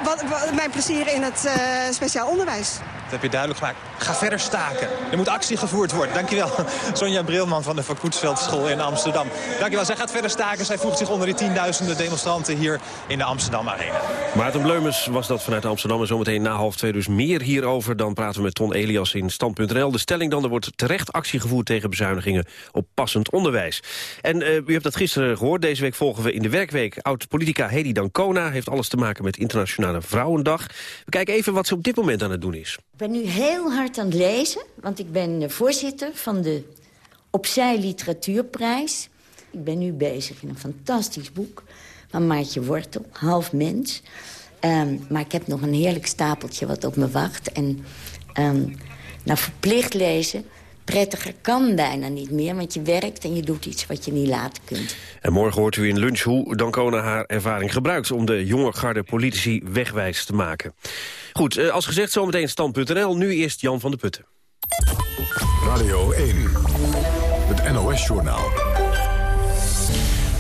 wat, wat, mijn plezier in het uh, speciaal onderwijs. Heb je duidelijk gemaakt. Ga verder staken. Er moet actie gevoerd worden. Dankjewel. Sonja Brilman van de Van Koetsveldschool in Amsterdam. Dankjewel. Zij gaat verder staken. Zij voegt zich onder die tienduizenden demonstranten hier in de Amsterdam Arena. Maarten Bleumens was dat vanuit Amsterdam. En zometeen na half twee dus meer hierover. Dan praten we met Ton Elias in Stand.nl. De stelling dan, er wordt terecht actie gevoerd tegen bezuinigingen op passend onderwijs. En uh, u hebt dat gisteren gehoord. Deze week volgen we in de werkweek oud-politica Hedy Dancona. Heeft alles te maken met Internationale Vrouwendag. We kijken even wat ze op dit moment aan het doen is. Ben nu heel hard aan het lezen, want ik ben voorzitter van de Opzij Literatuurprijs. Ik ben nu bezig in een fantastisch boek van Maartje Wortel, Half Mens. Um, maar ik heb nog een heerlijk stapeltje wat op me wacht. En um, nou, verplicht lezen, prettiger kan bijna niet meer... want je werkt en je doet iets wat je niet laten kunt. En morgen hoort u in lunch hoe Dancona haar ervaring gebruikt... om de jonge garde politici wegwijs te maken. Goed, eh, als gezegd zometeen stand.nl. Nu eerst Jan van de Putten. Radio 1, het NOS-journaal.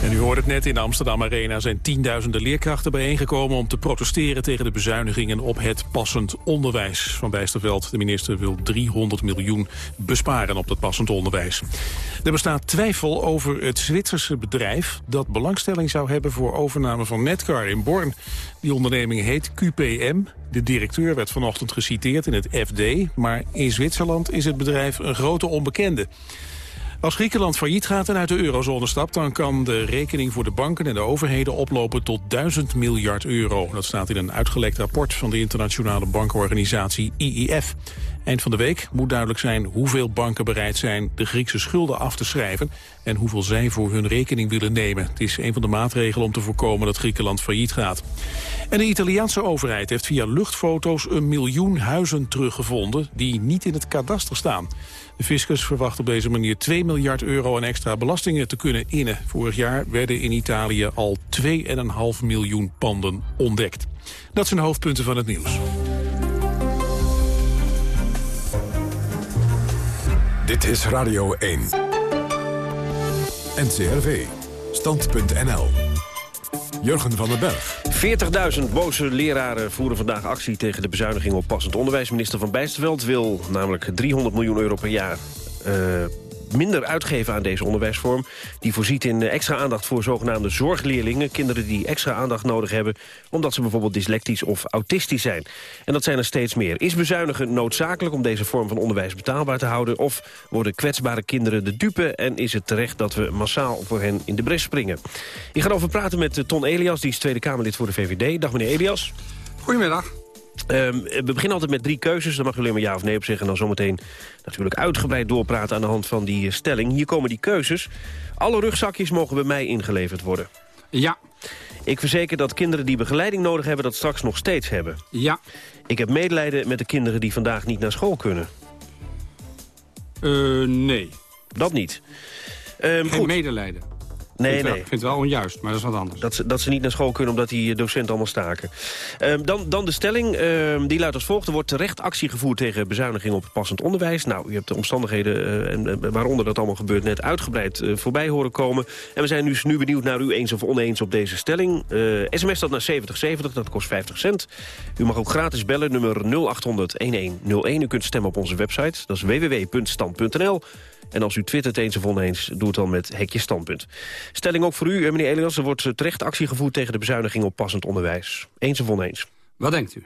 En u hoort het net, in de Amsterdam Arena zijn tienduizenden leerkrachten bijeengekomen om te protesteren tegen de bezuinigingen op het passend onderwijs. Van Bijsterveld, de minister, wil 300 miljoen besparen op dat passend onderwijs. Er bestaat twijfel over het Zwitserse bedrijf dat belangstelling zou hebben voor overname van Netcar in Born. Die onderneming heet QPM. De directeur werd vanochtend geciteerd in het FD, maar in Zwitserland is het bedrijf een grote onbekende. Als Griekenland failliet gaat en uit de eurozone stapt... dan kan de rekening voor de banken en de overheden oplopen tot 1000 miljard euro. Dat staat in een uitgelekt rapport van de internationale bankenorganisatie IIF. Eind van de week moet duidelijk zijn hoeveel banken bereid zijn de Griekse schulden af te schrijven en hoeveel zij voor hun rekening willen nemen. Het is een van de maatregelen om te voorkomen dat Griekenland failliet gaat. En de Italiaanse overheid heeft via luchtfoto's een miljoen huizen teruggevonden die niet in het kadaster staan. De fiscus verwacht op deze manier 2 miljard euro aan extra belastingen te kunnen innen. Vorig jaar werden in Italië al 2,5 miljoen panden ontdekt. Dat zijn de hoofdpunten van het nieuws. Dit is Radio 1. NCRV. Stand.nl. Jurgen van den Berg. 40.000 boze leraren voeren vandaag actie tegen de bezuiniging op passend onderwijs. Minister Van Bijsterveld wil namelijk 300 miljoen euro per jaar uh, minder uitgeven aan deze onderwijsvorm. Die voorziet in extra aandacht voor zogenaamde zorgleerlingen. Kinderen die extra aandacht nodig hebben... omdat ze bijvoorbeeld dyslectisch of autistisch zijn. En dat zijn er steeds meer. Is bezuinigen noodzakelijk om deze vorm van onderwijs betaalbaar te houden? Of worden kwetsbare kinderen de dupe? En is het terecht dat we massaal voor hen in de bres springen? Ik ga over praten met Ton Elias, die is Tweede Kamerlid voor de VVD. Dag meneer Elias. Goedemiddag. Um, we beginnen altijd met drie keuzes. Daar mag u alleen maar ja of nee op zeggen. En dan zometeen natuurlijk uitgebreid doorpraten aan de hand van die stelling. Hier komen die keuzes. Alle rugzakjes mogen bij mij ingeleverd worden. Ja. Ik verzeker dat kinderen die begeleiding nodig hebben... dat straks nog steeds hebben. Ja. Ik heb medelijden met de kinderen die vandaag niet naar school kunnen. Uh, nee. Dat niet. Um, Geen goed. medelijden. Nee, vind nee. Ik vind het wel onjuist, maar dat is wat anders. Dat ze, dat ze niet naar school kunnen omdat die docenten allemaal staken. Um, dan, dan de stelling, um, die luidt als volgt. Er wordt terecht actie gevoerd tegen bezuiniging op passend onderwijs. Nou, u hebt de omstandigheden uh, en, waaronder dat allemaal gebeurt net uitgebreid voorbij horen komen. En we zijn dus nu benieuwd naar u eens of oneens op deze stelling. Sms dat naar 7070, dat kost 50 cent. U mag ook gratis bellen, nummer 0800-1101. U kunt stemmen op onze website, dat is www.stand.nl. En als u twittert eens of oneens, doe het dan met hekje standpunt. Stelling ook voor u, meneer Elias. Er wordt terecht actie gevoerd tegen de bezuiniging op passend onderwijs. Eens of oneens? Wat denkt u?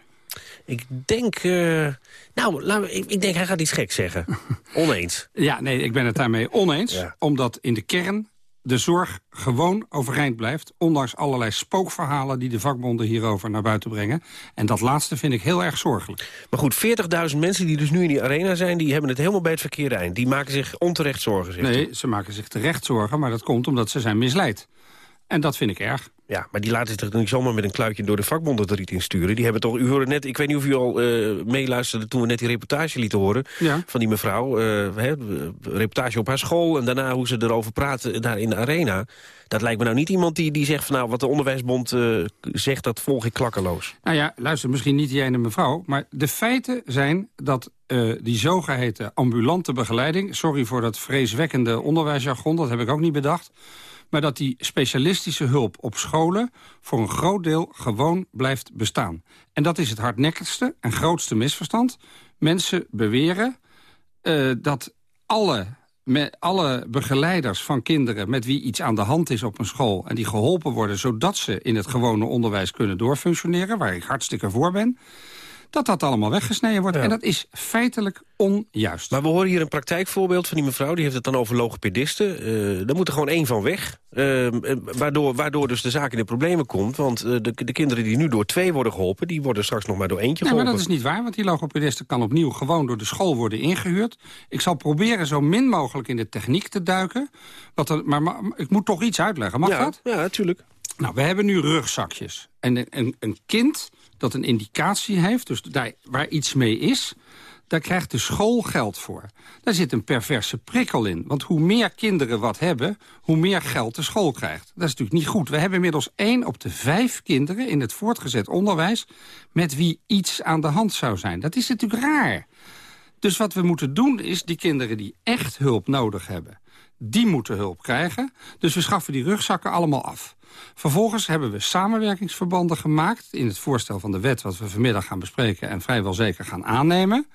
Ik denk... Uh, nou, laat me, ik, ik, denk hij gaat iets gek zeggen. Oneens. Ja, nee, ik ben het daarmee oneens. Ja. Omdat in de kern de zorg gewoon overeind blijft... ondanks allerlei spookverhalen die de vakbonden hierover naar buiten brengen. En dat laatste vind ik heel erg zorgelijk. Maar goed, 40.000 mensen die dus nu in die arena zijn... die hebben het helemaal bij het verkeerde eind. Die maken zich onterecht zorgen. Nee, ze maken zich terecht zorgen, maar dat komt omdat ze zijn misleid. En dat vind ik erg. Ja, maar die laten zich toch niet zomaar met een kluitje door de vakbonden er in sturen. Die hebben toch, u hoorde net, ik weet niet of u al uh, meeluisterde toen we net die reportage lieten horen van die mevrouw. Uh, hè, reportage op haar school en daarna hoe ze erover praten daar in de arena. Dat lijkt me nou niet iemand die, die zegt van nou wat de onderwijsbond uh, zegt, dat volg ik klakkeloos. Nou ja, luister, misschien niet die ene mevrouw, maar de feiten zijn dat die zogeheten ambulante begeleiding... sorry voor dat vreeswekkende onderwijsjargon, dat heb ik ook niet bedacht maar dat die specialistische hulp op scholen voor een groot deel gewoon blijft bestaan. En dat is het hardnekkigste en grootste misverstand. Mensen beweren uh, dat alle, met alle begeleiders van kinderen met wie iets aan de hand is op een school... en die geholpen worden zodat ze in het gewone onderwijs kunnen doorfunctioneren... waar ik hartstikke voor ben dat dat allemaal weggesneden wordt. En dat is feitelijk onjuist. Maar we horen hier een praktijkvoorbeeld van die mevrouw. Die heeft het dan over logopedisten. Uh, daar moet er gewoon één van weg. Uh, waardoor, waardoor dus de zaak in de problemen komt. Want uh, de, de, kinderen die nu door twee worden geholpen... die worden straks nog maar door eentje geholpen. Nee, maar dat is niet waar. Want die logopedisten kan opnieuw gewoon door de school worden ingehuurd. Ik zal proberen zo min mogelijk in de techniek te duiken. Wat er, maar, maar ik moet toch iets uitleggen. Mag ja, dat? Ja, natuurlijk. Nou, we hebben nu rugzakjes. En een, een, een kind dat een indicatie heeft, dus daar, waar iets mee is... daar krijgt de school geld voor. Daar zit een perverse prikkel in. Want hoe meer kinderen wat hebben, hoe meer geld de school krijgt. Dat is natuurlijk niet goed. We hebben inmiddels één op de vijf kinderen in het voortgezet onderwijs... met wie iets aan de hand zou zijn. Dat is natuurlijk raar. Dus wat we moeten doen is die kinderen die echt hulp nodig hebben... die moeten hulp krijgen. Dus we schaffen die rugzakken allemaal af. Vervolgens hebben we samenwerkingsverbanden gemaakt... in het voorstel van de wet wat we vanmiddag gaan bespreken... en vrijwel zeker gaan aannemen.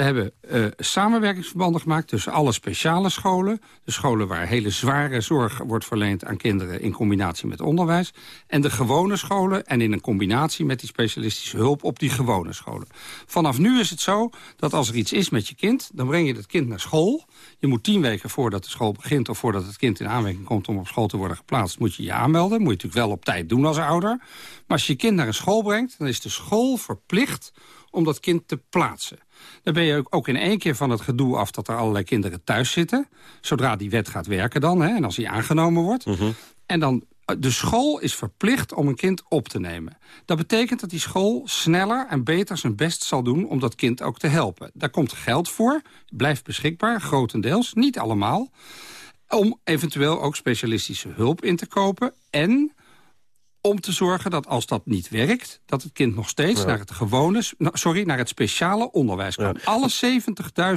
We hebben uh, samenwerkingsverbanden gemaakt tussen alle speciale scholen. De scholen waar hele zware zorg wordt verleend aan kinderen... in combinatie met onderwijs. En de gewone scholen en in een combinatie met die specialistische hulp... op die gewone scholen. Vanaf nu is het zo dat als er iets is met je kind... dan breng je het kind naar school. Je moet tien weken voordat de school begint... of voordat het kind in aanmerking komt om op school te worden geplaatst... moet je je aanmelden. Moet je natuurlijk wel op tijd doen als ouder. Maar als je je kind naar een school brengt... dan is de school verplicht om dat kind te plaatsen. Dan ben je ook in één keer van het gedoe af dat er allerlei kinderen thuis zitten. Zodra die wet gaat werken dan, hè, en als die aangenomen wordt. Mhm. En dan de school is verplicht om een kind op te nemen. Dat betekent dat die school sneller en beter zijn best zal doen... om dat kind ook te helpen. Daar komt geld voor, blijft beschikbaar, grotendeels, niet allemaal... om eventueel ook specialistische hulp in te kopen... en om te zorgen dat als dat niet werkt... dat het kind nog steeds naar het gewone, sorry, naar het speciale onderwijs kan. Alle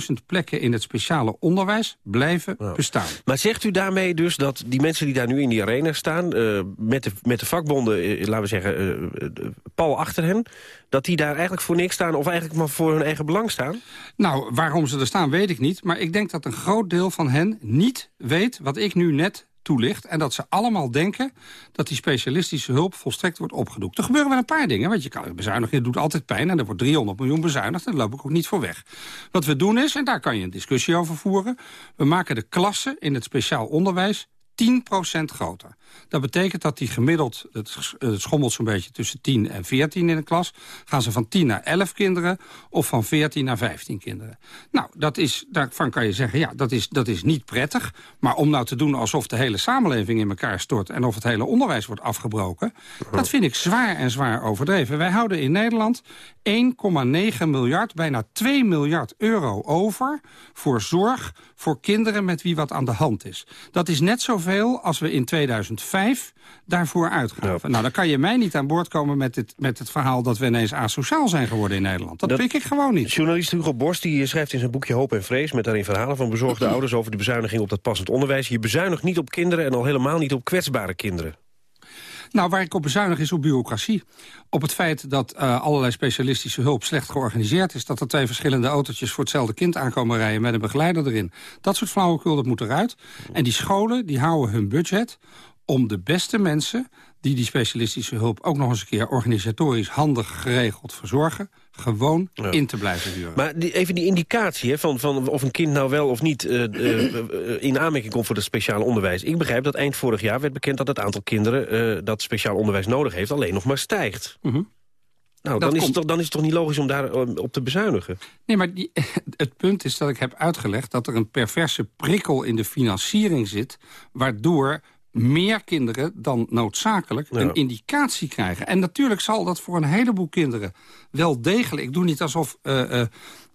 70.000 plekken in het speciale onderwijs blijven bestaan. Maar zegt u daarmee dus dat die mensen die daar nu in die arena staan... Uh, met, de, met de vakbonden, uh, laten we zeggen, uh, pal achter hen... dat die daar eigenlijk voor niks staan of eigenlijk maar voor hun eigen belang staan? Nou, waarom ze er staan weet ik niet. Maar ik denk dat een groot deel van hen niet weet wat ik nu net toelicht. En dat ze allemaal denken dat die specialistische hulp volstrekt wordt opgedoekt. Er gebeuren wel een paar dingen, want je kan bezuinigen, doet altijd pijn... en er wordt 300 miljoen bezuinigd, daar loop ik ook niet voor weg. Wat we doen is, en daar kan je een discussie over voeren... we maken de klassen in het speciaal onderwijs 10% groter. Dat betekent dat die gemiddeld, het, schommelt zo'n beetje tussen 10 en 14 in de klas... gaan ze van 10 naar 11 kinderen of van 14 naar 15 kinderen. Nou, dat is, daarvan kan je zeggen, ja, dat is, dat is niet prettig. Maar om nou te doen alsof de hele samenleving in elkaar stort... en of het hele onderwijs wordt afgebroken... dat vind ik zwaar en zwaar overdreven. Wij houden in Nederland 1,9 miljard, bijna 2 miljard euro over... voor zorg voor kinderen met wie wat aan de hand is. Dat is net zoveel als we in 2005 daarvoor uitgaven. Nou, dan kan je mij niet aan boord komen met het, met het verhaal... dat we ineens asociaal zijn geworden in Nederland. Dat, dat pik ik gewoon niet. Journalist Hugo Borst die schrijft in zijn boekje Hoop en Vrees... met daarin verhalen van bezorgde ouders over de bezuiniging op dat passend onderwijs. Je bezuinigt niet op kinderen en al helemaal niet op kwetsbare kinderen. Nou, waar ik op bezuinig is op bureaucratie. Op het feit dat uh, allerlei specialistische hulp slecht georganiseerd is... dat er twee verschillende autootjes voor hetzelfde kind aankomen rijden... met een begeleider erin. Dat soort flauwekul, dat moet eruit. En die scholen die houden hun budget om de beste mensen die die specialistische hulp ook nog eens een keer organisatorisch handig geregeld verzorgen, gewoon in te blijven huren. Maar die, even die indicatie hè, van, van of een kind nou wel of niet uh, uh, in aanmerking komt voor het speciaal onderwijs. Ik begrijp dat eind vorig jaar werd bekend dat het aantal kinderen uh, dat speciaal onderwijs nodig heeft alleen nog maar stijgt. -hmm. Nou, dan is, het toch, dan is het toch niet logisch om daar op te bezuinigen? Nee, maar die, het punt is dat ik heb uitgelegd... dat er een perverse prikkel in de financiering zit... waardoor meer kinderen dan noodzakelijk een indicatie krijgen. En natuurlijk zal dat voor een heleboel kinderen wel degelijk... ik doe niet alsof uh, uh,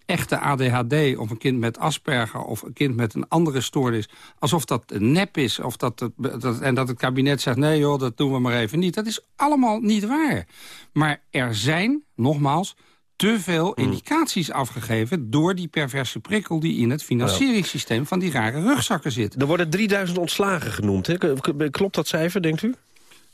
echte ADHD of een kind met Asperger... of een kind met een andere stoornis, alsof dat nep is... Of dat, het, dat en dat het kabinet zegt, nee joh, dat doen we maar even niet. Dat is allemaal niet waar. Maar er zijn, nogmaals te veel hmm. indicaties afgegeven... door die perverse prikkel die in het financieringssysteem... van die rare rugzakken zit. Er worden 3000 ontslagen genoemd. Hè? Klopt dat cijfer, denkt u?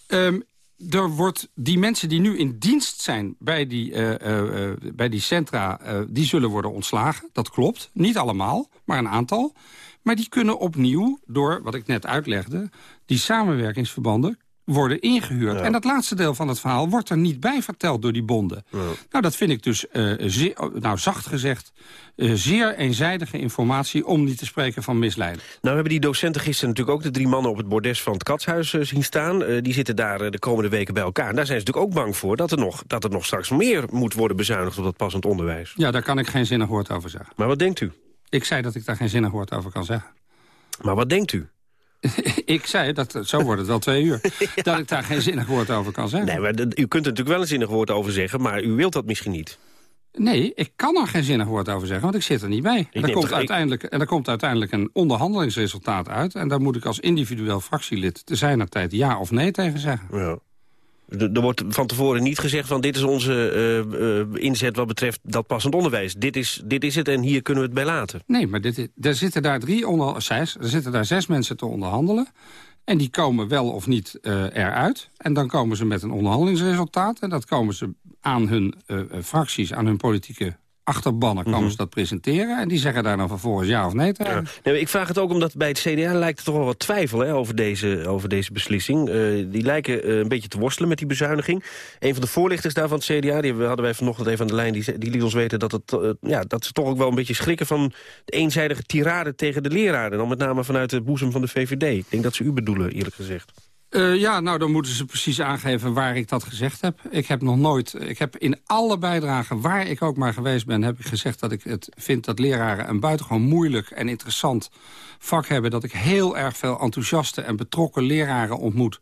Um, er wordt die mensen die nu in dienst zijn bij die, uh, uh, bij die centra... die zullen worden ontslagen, dat klopt. Niet allemaal, maar een aantal. Maar die kunnen opnieuw, door wat ik net uitlegde... die samenwerkingsverbanden worden ingehuurd. En dat laatste deel van het verhaal wordt er niet bij verteld door die bonden. Nou, dat vind ik dus, uh, zeer, nou, zacht gezegd, uh, zeer eenzijdige informatie... om niet te spreken van misleiding. Nou hebben die docenten gisteren natuurlijk ook de drie mannen... op het bordes van het Katshuis uh, zien staan. die zitten daar de komende weken bij elkaar. En daar zijn ze natuurlijk ook bang voor dat er, nog, dat er nog straks meer moet worden bezuinigd... op dat passend onderwijs. Ja, daar kan ik geen zinnig woord over zeggen. Maar wat denkt u? Ik zei dat ik daar geen zinnig woord over kan zeggen. Maar wat denkt u? ik zei, dat, zo wordt het wel twee uur, dat ik daar geen zinnig woord over kan zeggen. Nee, maar u kunt er natuurlijk wel een zinnig woord over zeggen, maar u wilt dat misschien niet. Nee, ik kan er geen zinnig woord over zeggen, want ik zit er niet bij. En er, komt uiteindelijk, en er komt uiteindelijk een onderhandelingsresultaat uit... en daar moet ik als individueel fractielid te zijn tijd ja of nee tegen zeggen. Ja. Er wordt van tevoren niet gezegd van dit is onze uh, uh, inzet wat betreft dat passend onderwijs. Dit is, dit is het en hier kunnen we het bij laten. Nee, maar dit, er zitten daar drie onder, zes, er zitten daar zes mensen te onderhandelen. En die komen wel of niet uh, eruit. En dan komen ze met een onderhandelingsresultaat. En dat komen ze aan hun fracties, aan hun politieke achterbannen komen mhm. ze dat presenteren. En die zeggen daar dan vervolgens ja of nee tegen. Nee, ik vraag het ook omdat bij het CDA lijkt er toch wel wat twijfel hè, over, deze, over deze beslissing. Uh, die lijken uh, een beetje te worstelen met die bezuiniging. Een van de voorlichters daar van het CDA, die hadden wij vanochtend even aan de lijn... die, die liet ons weten dat, het, uh, ja, dat ze toch ook wel een beetje schrikken... van de eenzijdige tirade tegen de leraren. Dan met name vanuit de boezem van de VVD. Ik denk dat ze u bedoelen, eerlijk gezegd. Uh, ja, nou dan moeten ze precies aangeven waar ik dat gezegd heb. Ik heb nog nooit, ik heb in alle bijdragen waar ik ook maar geweest ben... heb ik gezegd dat ik het vind dat leraren een buitengewoon moeilijk en interessant vak hebben. Dat ik heel erg veel enthousiaste en betrokken leraren ontmoet.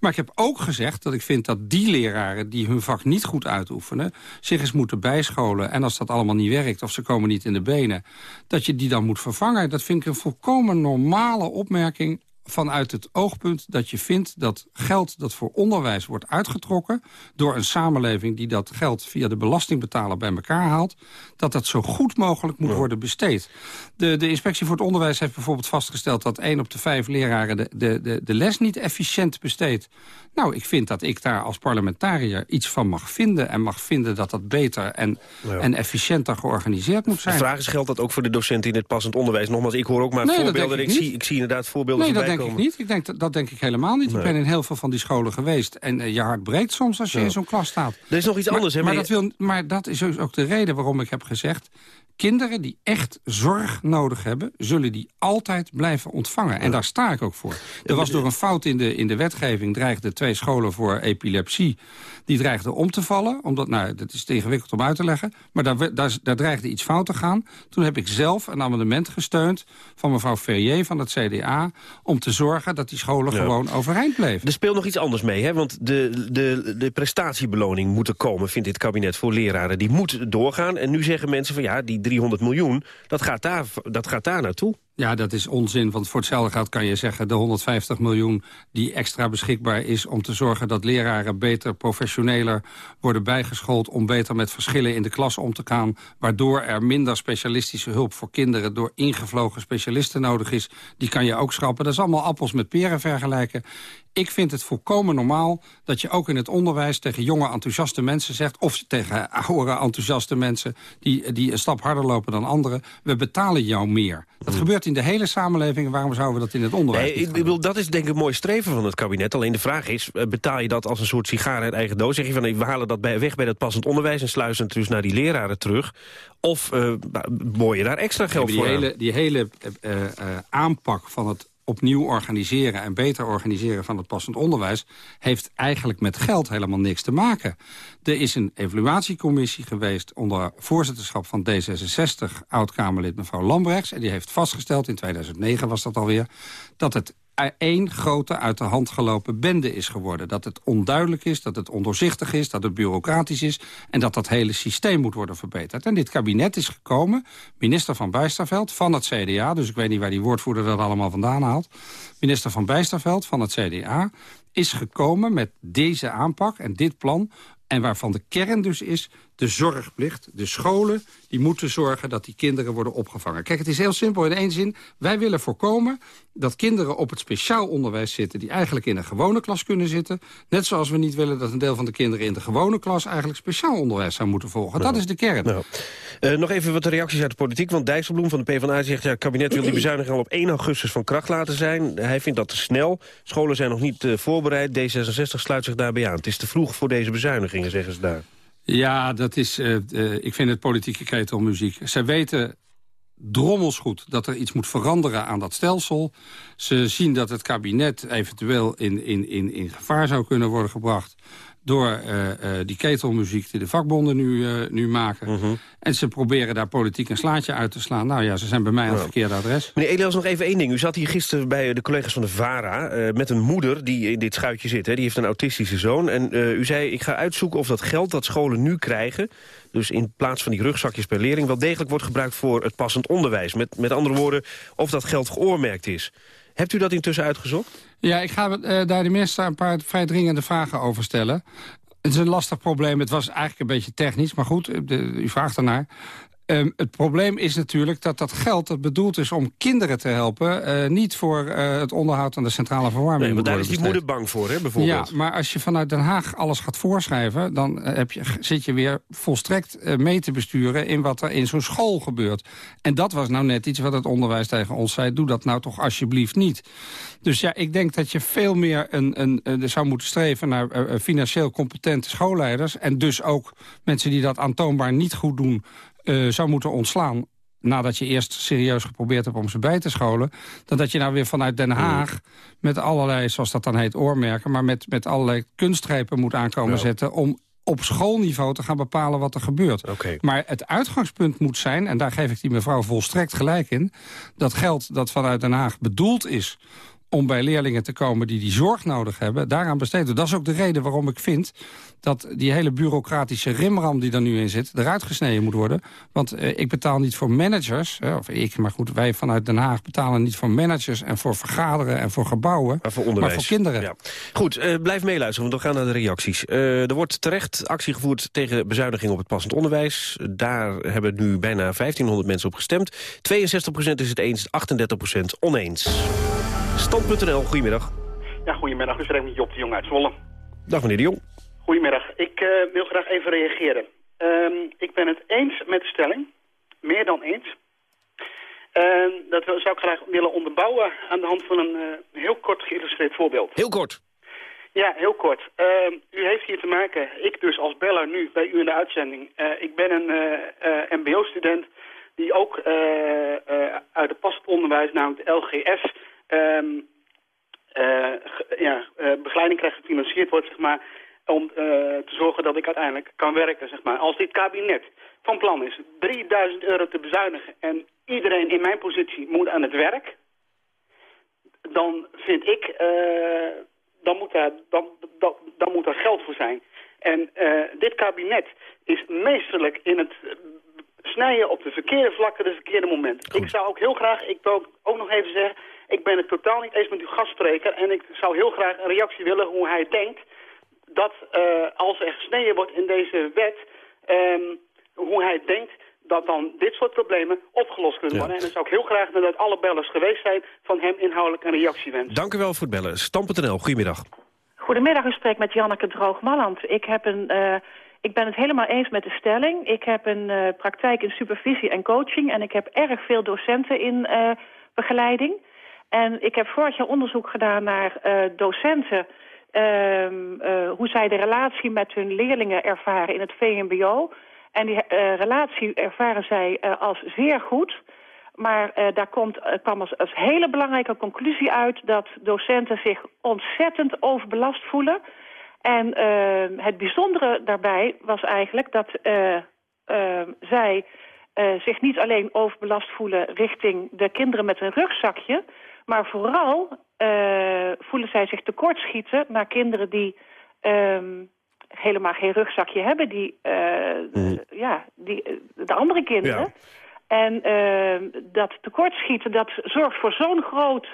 Maar ik heb ook gezegd dat ik vind dat die leraren die hun vak niet goed uitoefenen... zich eens moeten bijscholen. En als dat allemaal niet werkt of ze komen niet in de benen... dat je die dan moet vervangen. Dat vind ik een volkomen normale opmerking vanuit het oogpunt dat je vindt dat geld dat voor onderwijs wordt uitgetrokken... door een samenleving die dat geld via de belastingbetaler bij elkaar haalt... dat dat zo goed mogelijk moet worden besteed. De, de inspectie voor het onderwijs heeft bijvoorbeeld vastgesteld... dat één op de vijf leraren de, de, de, de les niet efficiënt besteedt. Nou, ik vind dat ik daar als parlementariër iets van mag vinden... en mag vinden dat dat beter en, en efficiënter georganiseerd moet zijn. De vraag is, geldt dat ook voor de docenten in het passend onderwijs? Nogmaals, ik hoor ook maar voorbeelden. Ik, ik, zie, ik zie inderdaad voorbeelden nee, dat denk ik niet. Ik denk, dat, denk ik helemaal niet. Ik ben in heel veel van die scholen geweest. En uh, je hart breekt soms als je in zo'n klas staat. Er is nog iets anders, hè? Maar, dat wil, maar dat is dus ook de reden waarom ik heb gezegd... kinderen die echt zorg nodig hebben... zullen die altijd blijven ontvangen. En daar sta ik ook voor. Er was door een fout in de, in de wetgeving... dreigden twee scholen voor epilepsie... die dreigden om te vallen. Omdat, nou, dat is te ingewikkeld om uit te leggen. Maar daar, daar, daar dreigde iets fout te gaan. Toen heb ik zelf een amendement gesteund... van mevrouw Ferrier van het CDA... om te zorgen dat die scholen gewoon overeind bleven. Er speelt nog iets anders mee, hè? want de, de, de prestatiebeloning moet er komen... vindt dit kabinet voor leraren. Die moet doorgaan. En nu zeggen mensen van ja, die 300 miljoen, dat gaat daar, dat gaat daar naartoe. Ja, dat is onzin, want voor hetzelfde geld kan je zeggen... de 150 miljoen die extra beschikbaar is om te zorgen... dat leraren beter, professioneler worden bijgeschoold... om beter met verschillen in de klas om te gaan... waardoor er minder specialistische hulp voor kinderen... door ingevlogen specialisten nodig is. Die kan je ook schrappen. Dat is allemaal appels met peren vergelijken. Ik vind het volkomen normaal dat je ook in het onderwijs... tegen jonge enthousiaste mensen zegt... of tegen oudere enthousiaste mensen die, die een stap harder lopen dan anderen... we betalen jou meer. Dat hmm. Gebeurt in de hele samenleving. Waarom zouden we dat in het onderwijs nee, ik bedoel, Dat is denk ik een mooi streven van het kabinet. Alleen de vraag is, eh, betaal je dat als een soort sigaar uit eigen doos? Zeg je van, we halen dat bij, weg bij dat passend onderwijs... en sluizen het dus naar die leraren terug? Of uh, boor je daar extra geld die voor hele, Die hele uh, aanpak van het opnieuw organiseren en beter organiseren van het passend onderwijs... heeft eigenlijk met geld helemaal niks te maken. Er is een evaluatiecommissie geweest onder voorzitterschap van D66... oud-Kamerlid mevrouw Lambrechts. En die heeft vastgesteld, in 2009 was dat alweer... dat het één grote uit de hand gelopen bende is geworden. Dat het onduidelijk is, dat het ondoorzichtig is, dat het bureaucratisch is... en dat dat hele systeem moet worden verbeterd. En dit kabinet is gekomen, minister van Bijsterveld van het CDA... dus ik weet niet waar die woordvoerder dat allemaal vandaan haalt... minister van Bijsterveld van het CDA is gekomen met deze aanpak en dit plan... en waarvan de kern dus is de zorgplicht. De scholen die moeten zorgen dat die kinderen worden opgevangen. Kijk, het is heel simpel in één zin. Wij willen voorkomen dat kinderen op het speciaal onderwijs zitten... die eigenlijk in een gewone klas kunnen zitten. Net zoals we niet willen dat een deel van de kinderen in de gewone klas... eigenlijk speciaal onderwijs zou moeten volgen. Dat is de kern. Nou. Uh, nog even wat reacties uit de politiek. Want Dijsselbloem van de PvdA zegt... ja, het kabinet wil die bezuiniging al op 1 augustus van kracht laten zijn. Hij vindt dat te snel. Scholen zijn nog niet uh, voorbereid. D66 sluit zich daarbij aan. Het is te vroeg voor deze bezuinigingen, zeggen ze daar. Ja, dat is, uh, uh, ik vind het politieke ketelmuziek. Zij weten drommels goed dat er iets moet veranderen aan dat stelsel. Ze zien dat het kabinet eventueel in, in, in, in gevaar zou kunnen worden gebracht door uh, uh, die ketelmuziek die de vakbonden nu, uh, nu maken. -huh. En ze proberen daar politiek een slaatje uit te slaan. Nou ja, ze zijn bij mij aan het verkeerde adres. Meneer Elias, nog even één ding. U zat hier gisteren bij de collega's van de VARA... met een moeder die in dit schuitje zit. Hè. Die heeft een autistische zoon. En u zei, ik ga uitzoeken of dat geld dat scholen nu krijgen... dus in plaats van die rugzakjes per leerling... wel degelijk wordt gebruikt voor het passend onderwijs. Met, met andere woorden, of dat geld geoormerkt is. Hebt u dat intussen uitgezocht? Ja, ik ga uh, daar de minister een paar vrij dringende vragen over stellen. Het is een lastig probleem. Het was eigenlijk een beetje technisch, maar goed, de, u vraagt ernaar. Um, het probleem is natuurlijk dat dat geld dat bedoeld is om kinderen te helpen... Uh, niet voor uh, het onderhoud aan de centrale verwarming nee, maar daar is die moeder bang voor, hè, bijvoorbeeld. Ja, maar als je vanuit Den Haag alles gaat voorschrijven... dan uh, heb je, zit je weer volstrekt mee te besturen in wat er in zo'n school gebeurt. En dat was nou net iets wat het onderwijs tegen ons zei. Doe dat nou toch alsjeblieft niet. Dus ja, ik denk dat je veel meer een, een, een zou moeten streven... naar financieel competente schoolleiders... en dus ook mensen die dat aantoonbaar niet goed doen uh, zou moeten ontslaan nadat je eerst serieus geprobeerd hebt om ze bij te scholen... dan dat je nou weer vanuit Den Haag met allerlei, zoals dat dan heet, oormerken... maar met, met allerlei kunstgrepen moet aankomen zetten... om op schoolniveau te gaan bepalen wat er gebeurt. Okay. Maar het uitgangspunt moet zijn, en daar geef ik die mevrouw volstrekt gelijk in... dat geld dat vanuit Den Haag bedoeld is om bij leerlingen te komen die die zorg nodig hebben, daaraan besteden. Dat is ook de reden waarom ik vind dat die hele bureaucratische rimram die er nu in zit, eruit gesneden moet worden. Want eh, ik betaal niet voor managers, eh, of ik, maar goed, wij vanuit Den Haag betalen niet voor managers en voor vergaderen en voor gebouwen, maar voor, onderwijs. maar voor kinderen. Ja. Goed, uh, blijf meeluisteren, want we gaan naar de reacties. Uh, er wordt terecht actie gevoerd tegen bezuiniging op het passend onderwijs. Daar hebben nu bijna 1500 mensen op gestemd. 62% is het eens, 38% oneens. Stand.nl, goedemiddag. Ja, goedemiddag. U spreekt met Job de Jong uit Zwolle. Dag meneer de Jong. Goedemiddag. Ik uh, wil graag even reageren. Um, ik ben het eens met de stelling. Meer dan eens. Uh, dat zou ik graag willen onderbouwen aan de hand van een uh, heel kort geïllustreerd voorbeeld. Heel kort? Ja, heel kort. u heeft hier te maken, ik dus als beller nu bij u in de uitzending. ik ben een mbo-student die ook uit het passend onderwijs, namelijk de LGF... Um, ja, uh, begeleiding krijgt gefinancierd wordt, zeg maar, om uh, te zorgen dat ik uiteindelijk kan werken, zeg maar. Als dit kabinet van plan is 3000 euro te bezuinigen en iedereen in mijn positie moet aan het werk, dan vind ik, dan, moet daar, dan, dan, dan moet daar geld voor zijn. En dit kabinet is meesterlijk in het snijden op de verkeerde vlakken, de verkeerde momenten. Ik zou ook heel graag, ik wil ook nog even zeggen ik ben het totaal niet eens met uw gastspreker en ik zou heel graag een reactie willen hoe hij denkt dat uh, als er gesneden wordt in deze wet, um, hoe hij denkt dat dan dit soort problemen opgelost kunnen worden. Ja. En dan zou ik heel graag nadat alle bellers geweest zijn van hem inhoudelijk een reactie wensen. Dank u wel voor het bellen. Stam.nl, goedemiddag. Goedemiddag, u spreekt met Janneke Droogmalland. Ik, heb een, uh, ik ben het helemaal eens met de stelling. Ik heb een uh, praktijk in supervisie en coaching en ik heb erg veel docenten in uh, begeleiding. En ik heb vorig jaar onderzoek gedaan naar uh, docenten... Uh, uh, hoe zij de relatie met hun leerlingen ervaren in het VMBO. En die uh, relatie ervaren zij als zeer goed. Maar daar komt, kwam als, hele belangrijke conclusie uit... dat docenten zich ontzettend overbelast voelen. En uh, het bijzondere daarbij was eigenlijk dat uh, zij zich niet alleen overbelast voelen... richting de kinderen met een rugzakje Maar vooral eh, voelen zij zich tekortschieten naar kinderen die ehm, helemaal geen rugzakje hebben. Die, eh, ja, die, eh, de andere kinderen. En ehm, dat tekortschieten, dat zorgt voor zo'n groot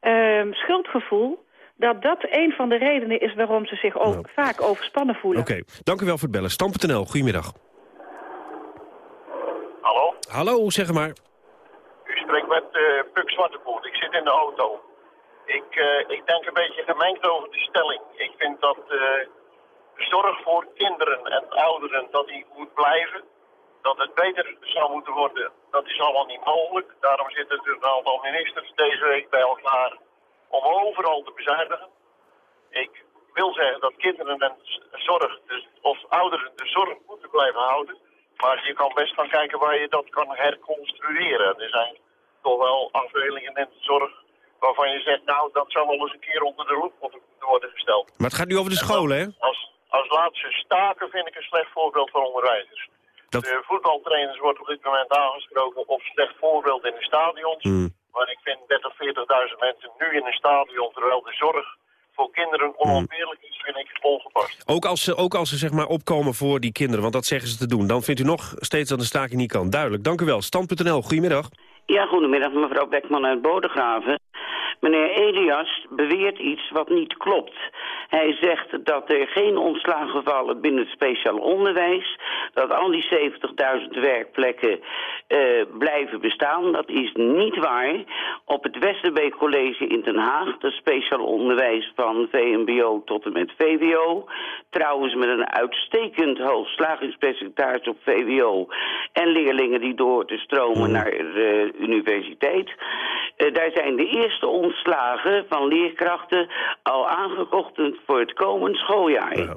ehm, schuldgevoel... dat dat een van de redenen is waarom ze zich ook vaak overspannen voelen. Oké, dank u wel voor het bellen. Stam.nl, goedemiddag. Hallo? Hallo, zeg maar. Spreekt met eh Puk Zwartepoort. Ik zit in de auto. Ik, eh, ik denk een beetje gemengd over de stelling. Ik vind dat eh, zorg voor kinderen en ouderen, dat die moet blijven. Dat het beter zou moeten worden, dat is allemaal niet mogelijk. Daarom zitten er een aantal ministers deze week bij elkaar om overal te bezuinigen. Ik wil zeggen dat kinderen en zorg, dus, of ouderen de zorg moeten blijven houden. Maar je kan best gaan kijken waar je dat kan herconstrueren. Er zijn toch wel afdelingen in de zorg waarvan je zegt, nou, dat zou wel eens een keer onder de loep moeten worden gesteld. Maar het gaat nu over de scholen, hè? Als, als laatste staken vind ik een slecht voorbeeld van onderwijzers. De voetbaltrainers wordt op dit moment aangesproken op slecht voorbeeld in de stadions. Maar ik vind 30, 40.000 mensen nu in een stadion, terwijl de zorg voor kinderen onontbeerlijk is, vind ik ongepast. Ook als ze, ook als ze zeg maar opkomen voor die kinderen, want dat zeggen ze te doen... dan vindt u nog steeds dat de staking niet kan. Duidelijk, dank u wel. Stand.nl, goedemiddag. Ja, goedemiddag mevrouw Beckman uit Bodegraven. Meneer Elias beweert iets wat niet klopt. Hij zegt dat er geen ontslagen vallen binnen het speciaal onderwijs. Dat al die 70.000 werkplekken eh, blijven bestaan. Dat is niet waar. Op het Westerbeek College in Den Haag, dat speciaal onderwijs van VMBO tot en met VWO. Trouwens met een uitstekend hoog slagingspercentage op VWO. En leerlingen die door te stromen naar de universiteit. Eh, daar zijn de eerste ontslagen van leerkrachten al aangekocht voor het komend schooljaar.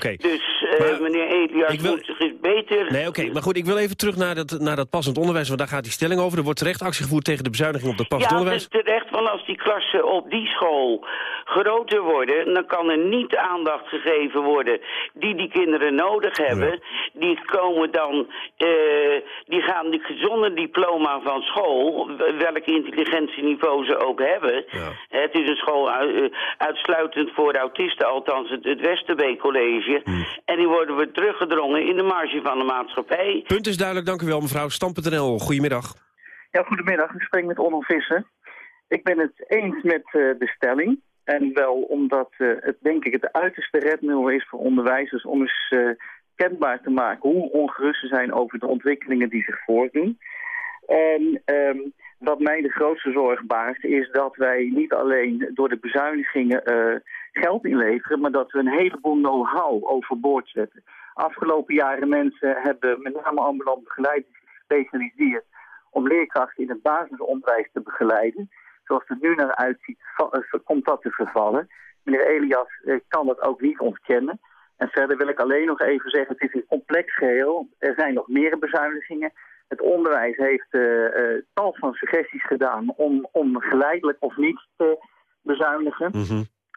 Dus eh, meneer Elias moet zich eens beter... Nee, oké, maar goed, ik wil even terug naar dat, naar dat passend onderwijs, want daar gaat die stelling over. Er wordt terecht actie gevoerd tegen de bezuiniging op dat passend ja, onderwijs. het is terecht, want als die klassen op die school groter worden... dan kan er niet aandacht gegeven worden die die kinderen nodig hebben. Die komen dan, eh, die gaan die, zonder diploma van school, welk intelligentieniveau ze ook hebben... Het is een school eh, uitsluitend voor autisten, althans het, het Westerbeek College. En die worden weer teruggedrongen in de marge van de maatschappij. Punt is duidelijk, dank u wel mevrouw. Stam.nl, goedemiddag. Ja, goedemiddag. Ik spreek met Onno Visser. Ik ben het eens met eh, de stelling. En wel omdat eh, het denk ik het uiterste redmiddel is voor onderwijzers om eens eh, kenbaar te maken hoe ongerust ze zijn over de ontwikkelingen die zich voordoen. En ehm, wat mij de grootste zorg baart is dat wij niet alleen door de bezuinigingen eh, geld inleveren, maar dat we een heleboel know-how overboord zetten. Afgelopen jaren mensen hebben met name ambulant begeleiding gespecialiseerd om leerkrachten in het basisonderwijs te begeleiden. Zoals het nu naar uitziet, eh, komt dat te vervallen. Meneer Elias eh, kan dat ook niet ontkennen. En verder wil ik alleen nog even zeggen, het is een complex geheel. Er zijn nog meer bezuinigingen. Het onderwijs heeft eh, tal van suggesties gedaan om, om geleidelijk of niet te bezuinigen.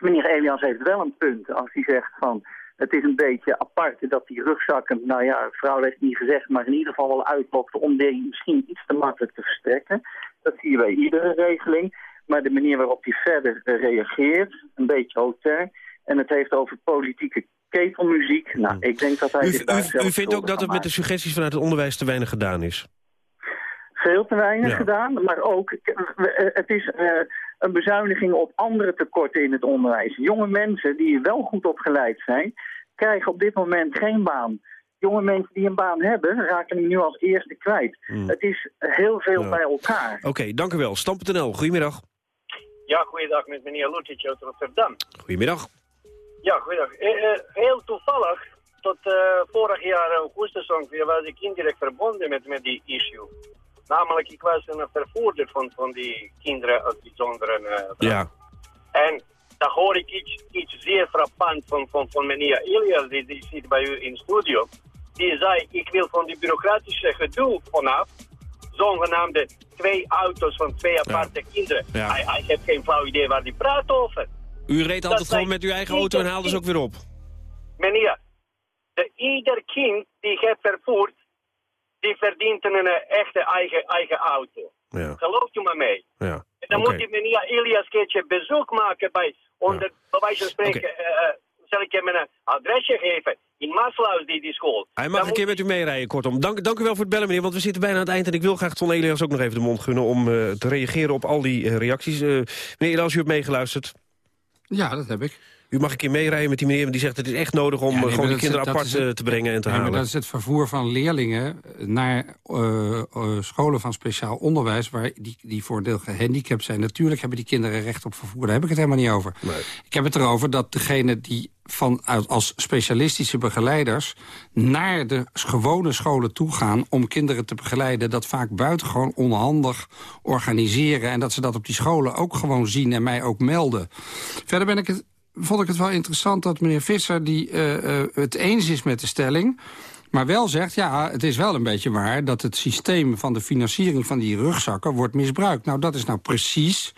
Meneer Elias heeft wel een punt als hij zegt van... het is een beetje apart dat die rugzakken... nou ja, vrouw heeft niet gezegd, maar in ieder geval wel uitlokten... om die misschien iets te makkelijk te verstrekken. Dat zie je bij iedere regeling. Maar de manier waarop hij verder reageert, een beetje hauteur... en het heeft over politieke ketelmuziek. Nou, ik denk dat hij U, zich daar u, zelf u vindt ook dat er met de suggesties vanuit het onderwijs te weinig gedaan is? veel te weinig Ja. gedaan. Maar ook, eh, het is eh, een bezuiniging op andere tekorten in het onderwijs. Jonge mensen die wel goed opgeleid zijn, krijgen op dit moment geen baan. Jonge mensen die een baan hebben, raken hem nu als eerste kwijt. Het is heel veel Ja. bij elkaar. Oké, dank u wel. Stam.nl, goedemiddag. Ja, goeiedag met meneer Lutic uit Rotterdam. Goedemiddag. Ja, goeiedag. Eh, eh, heel toevallig, tot eh, vorig jaar augustus ongeveer was ik indirect verbonden met, met die issue. Namelijk, ik was een vervoerder van, van die kinderen uit bijzondere... eh, Ja. En daar hoor ik iets, iets zeer frappant van, van, van meneer Elias, die, die zit bij u in de studio. Die zei, ik wil van die bureaucratische gedoe vanaf, zogenaamde twee auto's van twee aparte kinderen. Ja. Hij, hij heeft geen flauw idee waar hij praat over. U reed Dat altijd gewoon met uw eigen auto en haalde ze ook weer op. Meneer, de, ieder kind die je vervoert, die verdient een eh, echte eigen, eigen auto. Ja. Gelooft u me mee? Ja. En Dan moet die meneer Elias een keertje bezoek maken bij, onder, bij wijze van spreken, eh, eh, zal ik hem een adresje geven. In Maasluis, die, die school. Hij Dan mag een keer met u meerijden, kortom. Dank, dank u wel voor het bellen, meneer, want we zitten bijna aan het eind... en ik wil graag Ton Elias ook nog even de mond gunnen... om eh, te reageren op al die reacties. Eh, meneer Elias, u hebt meegeluisterd. Ja, dat heb ik. U mag een keer meerijden met die meneer... die zegt het is echt nodig om Ja, nee, maar gewoon die kinderen apart het- eh, te brengen en te Nee, maar halen. dat is het vervoer van leerlingen naar eh, eh, scholen van speciaal onderwijs... waar die, die voor een deel gehandicapt zijn. Natuurlijk hebben die kinderen recht op vervoer. Daar heb ik het helemaal niet over. Ik heb het erover dat degene die van, als specialistische begeleiders... naar de gewone scholen toe gaan om kinderen te begeleiden... dat vaak buitengewoon onhandig organiseren... en dat ze dat op die scholen ook gewoon zien en mij ook melden. Verder ben ik het vond ik het wel interessant dat meneer Visser die, eh, eh, het eens is met de stelling... maar wel zegt, ja, het is wel een beetje waar... dat het systeem van de financiering van die rugzakken wordt misbruikt. Nou, dat is nou precies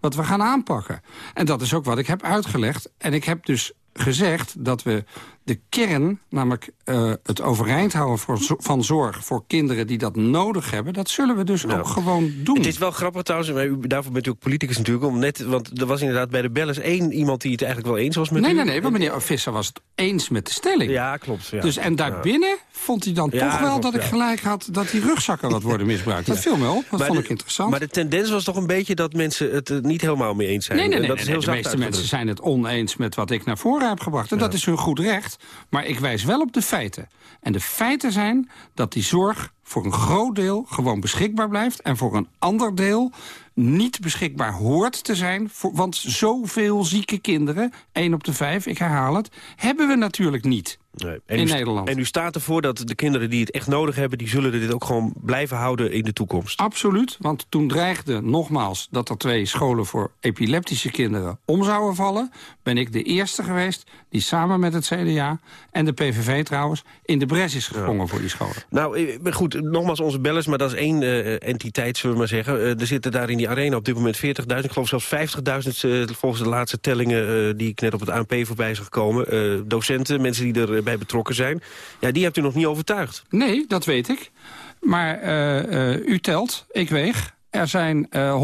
wat we gaan aanpakken. En dat is ook wat ik heb uitgelegd. En ik heb dus gezegd dat we de kern, namelijk eh, het overeind houden voor van zorg... voor kinderen die dat nodig hebben, dat zullen we dus ook gewoon doen. Het is wel grappig trouwens, maar u, daarvoor bent u ook politicus natuurlijk... Om net, want er was inderdaad bij de bellers één iemand die het eigenlijk wel eens was met Nee, u. nee, nee, want meneer Visser was het eens met de stelling. Ja, klopt. Ja. Dus en daarbinnen vond hij dan Ja, toch wel dat ik gelijk had... dat die rugzakken wat worden misbruikt. Dat viel me op, dat Maar vond de- ik interessant. Maar de tendens was toch een beetje dat mensen het er niet helemaal mee eens zijn. Nee, nee, nee, dat nee, is nee, heel de zacht meeste mensen zijn het oneens met wat ik naar voren heb gebracht. En dat is hun goed recht. Maar ik wijs wel op de feiten. En de feiten zijn dat die zorg voor een groot deel gewoon beschikbaar blijft... en voor een ander deel niet beschikbaar hoort te zijn. Want zoveel zieke kinderen, 1 op de 5, ik herhaal het... hebben we natuurlijk niet Nee. in u, Nederland. En u staat ervoor dat de kinderen die het echt nodig hebben... die zullen dit ook gewoon blijven houden in de toekomst. Absoluut, want toen dreigde nogmaals dat er twee scholen voor epileptische kinderen om zouden vallen, ben ik de eerste geweest die samen met het CDA en de PVV trouwens in de bres is gesprongen voor die scholen. Nou, eh, goed, nogmaals onze bellers, maar dat is één eh, entiteit, zullen we maar zeggen. Eh, er zitten daar in die arena op dit moment 40.000, ik geloof zelfs 50.000... eh, volgens de laatste tellingen eh, die ik net op het ANP voorbij zag komen. Eh, docenten, mensen die erbij betrokken zijn. Ja, die hebt u nog niet overtuigd. Nee, dat weet ik. Maar eh, eh, u telt, ik weeg. Er zijn eh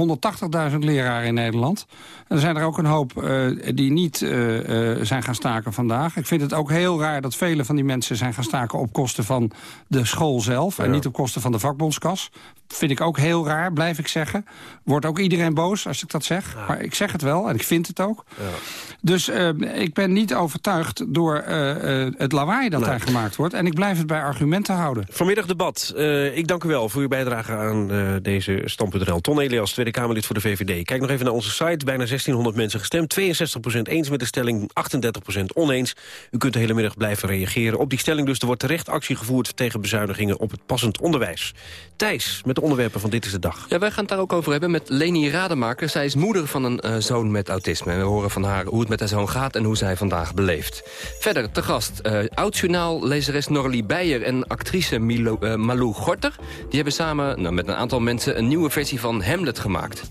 180.000 leraren in Nederland. En er zijn er ook een hoop eh, die niet eh, eh, zijn gaan staken vandaag. Ik vind het ook heel raar dat vele van die mensen zijn gaan staken... op kosten van de school zelf en niet op kosten van de vakbondskas. Vind ik ook heel raar, blijf ik zeggen. Wordt ook iedereen boos als ik dat zeg. Maar ik zeg het wel en ik vind het ook. Dus eh, ik ben niet overtuigd door eh, eh, het lawaai dat daar gemaakt wordt. En ik blijf het bij argumenten houden. Vanmiddag debat. Eh, ik dank u wel voor uw bijdrage aan eh, deze stand.nl. Ton Elias, Tweede Kamerlid voor de VVD. Kijk nog even naar onze site. Bijna 1600 mensen gestemd. 62% eens met de stelling, 38% oneens. U kunt de hele middag blijven reageren op die stelling. Dus er wordt terecht actie gevoerd tegen bezuinigingen op het passend onderwijs. Thijs, met de onderwerpen van Dit is de Dag. Ja, wij gaan het daar ook over hebben met Leni Rademaker. Zij is moeder van een eh, zoon met autisme. En we horen van haar hoe het met haar zoon gaat en hoe zij vandaag beleeft. Verder te gast, eh oud-journaallezeres Norlie Beijer en actrice Milo, eh, Malou Gorter. Die hebben samen nou, met een aantal mensen een nieuwe versie van Hamlet gemaakt.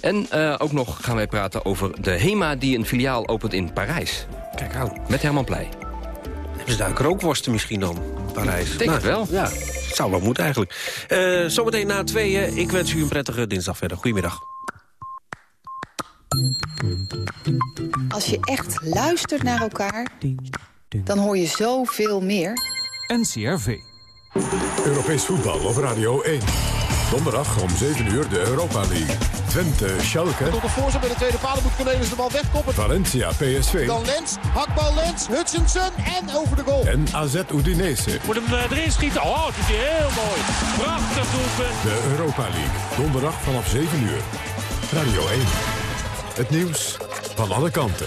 En eh, ook nog gaan wij praten over de HEMA die een filiaal opent in Parijs. Kijk aan. Met Herman Pleij. Hebben ze daar ook rookworsten misschien dan? in Parijs. Ik denk het wel. Ja, het zou wel moeten eigenlijk. Eh, zometeen na tweeën. Ik wens u een prettige dinsdag verder. Goedemiddag. Als je echt luistert naar elkaar, dan hoor je zoveel meer. NCRV. Europees voetbal op Radio 1. Donderdag om 7 uur de Europa League. Twente, Schalke. Tot de voorzet bij de tweede paal moet Cornelis de bal wegkoppen. Valencia, PSV. Dan Lens, hakbal Lens, Hutchinson en over de goal. En AZ Udinese. Moet hem eh, erin schieten. Oh, het is heel mooi. Prachtig doelpunt. De Europa League. Donderdag vanaf 7 uur. Radio 1. Het nieuws van alle kanten.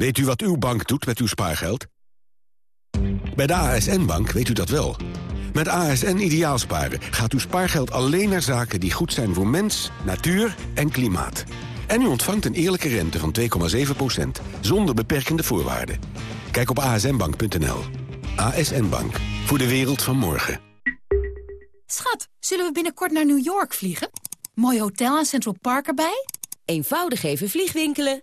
Weet u wat uw bank doet met uw spaargeld? Bij de ASN-bank weet u dat wel. Met ASN Ideaalsparen gaat uw spaargeld alleen naar zaken die goed zijn voor mens, natuur en klimaat. En u ontvangt een eerlijke rente van 2,7%, zonder beperkende voorwaarden. Kijk op asnbank.nl. ASN Bank, voor de wereld van morgen. Schat, zullen we binnenkort naar New York vliegen? Mooi hotel en Central Park erbij? Eenvoudig even vliegwinkelen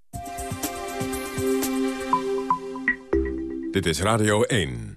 Dit is Radio 1.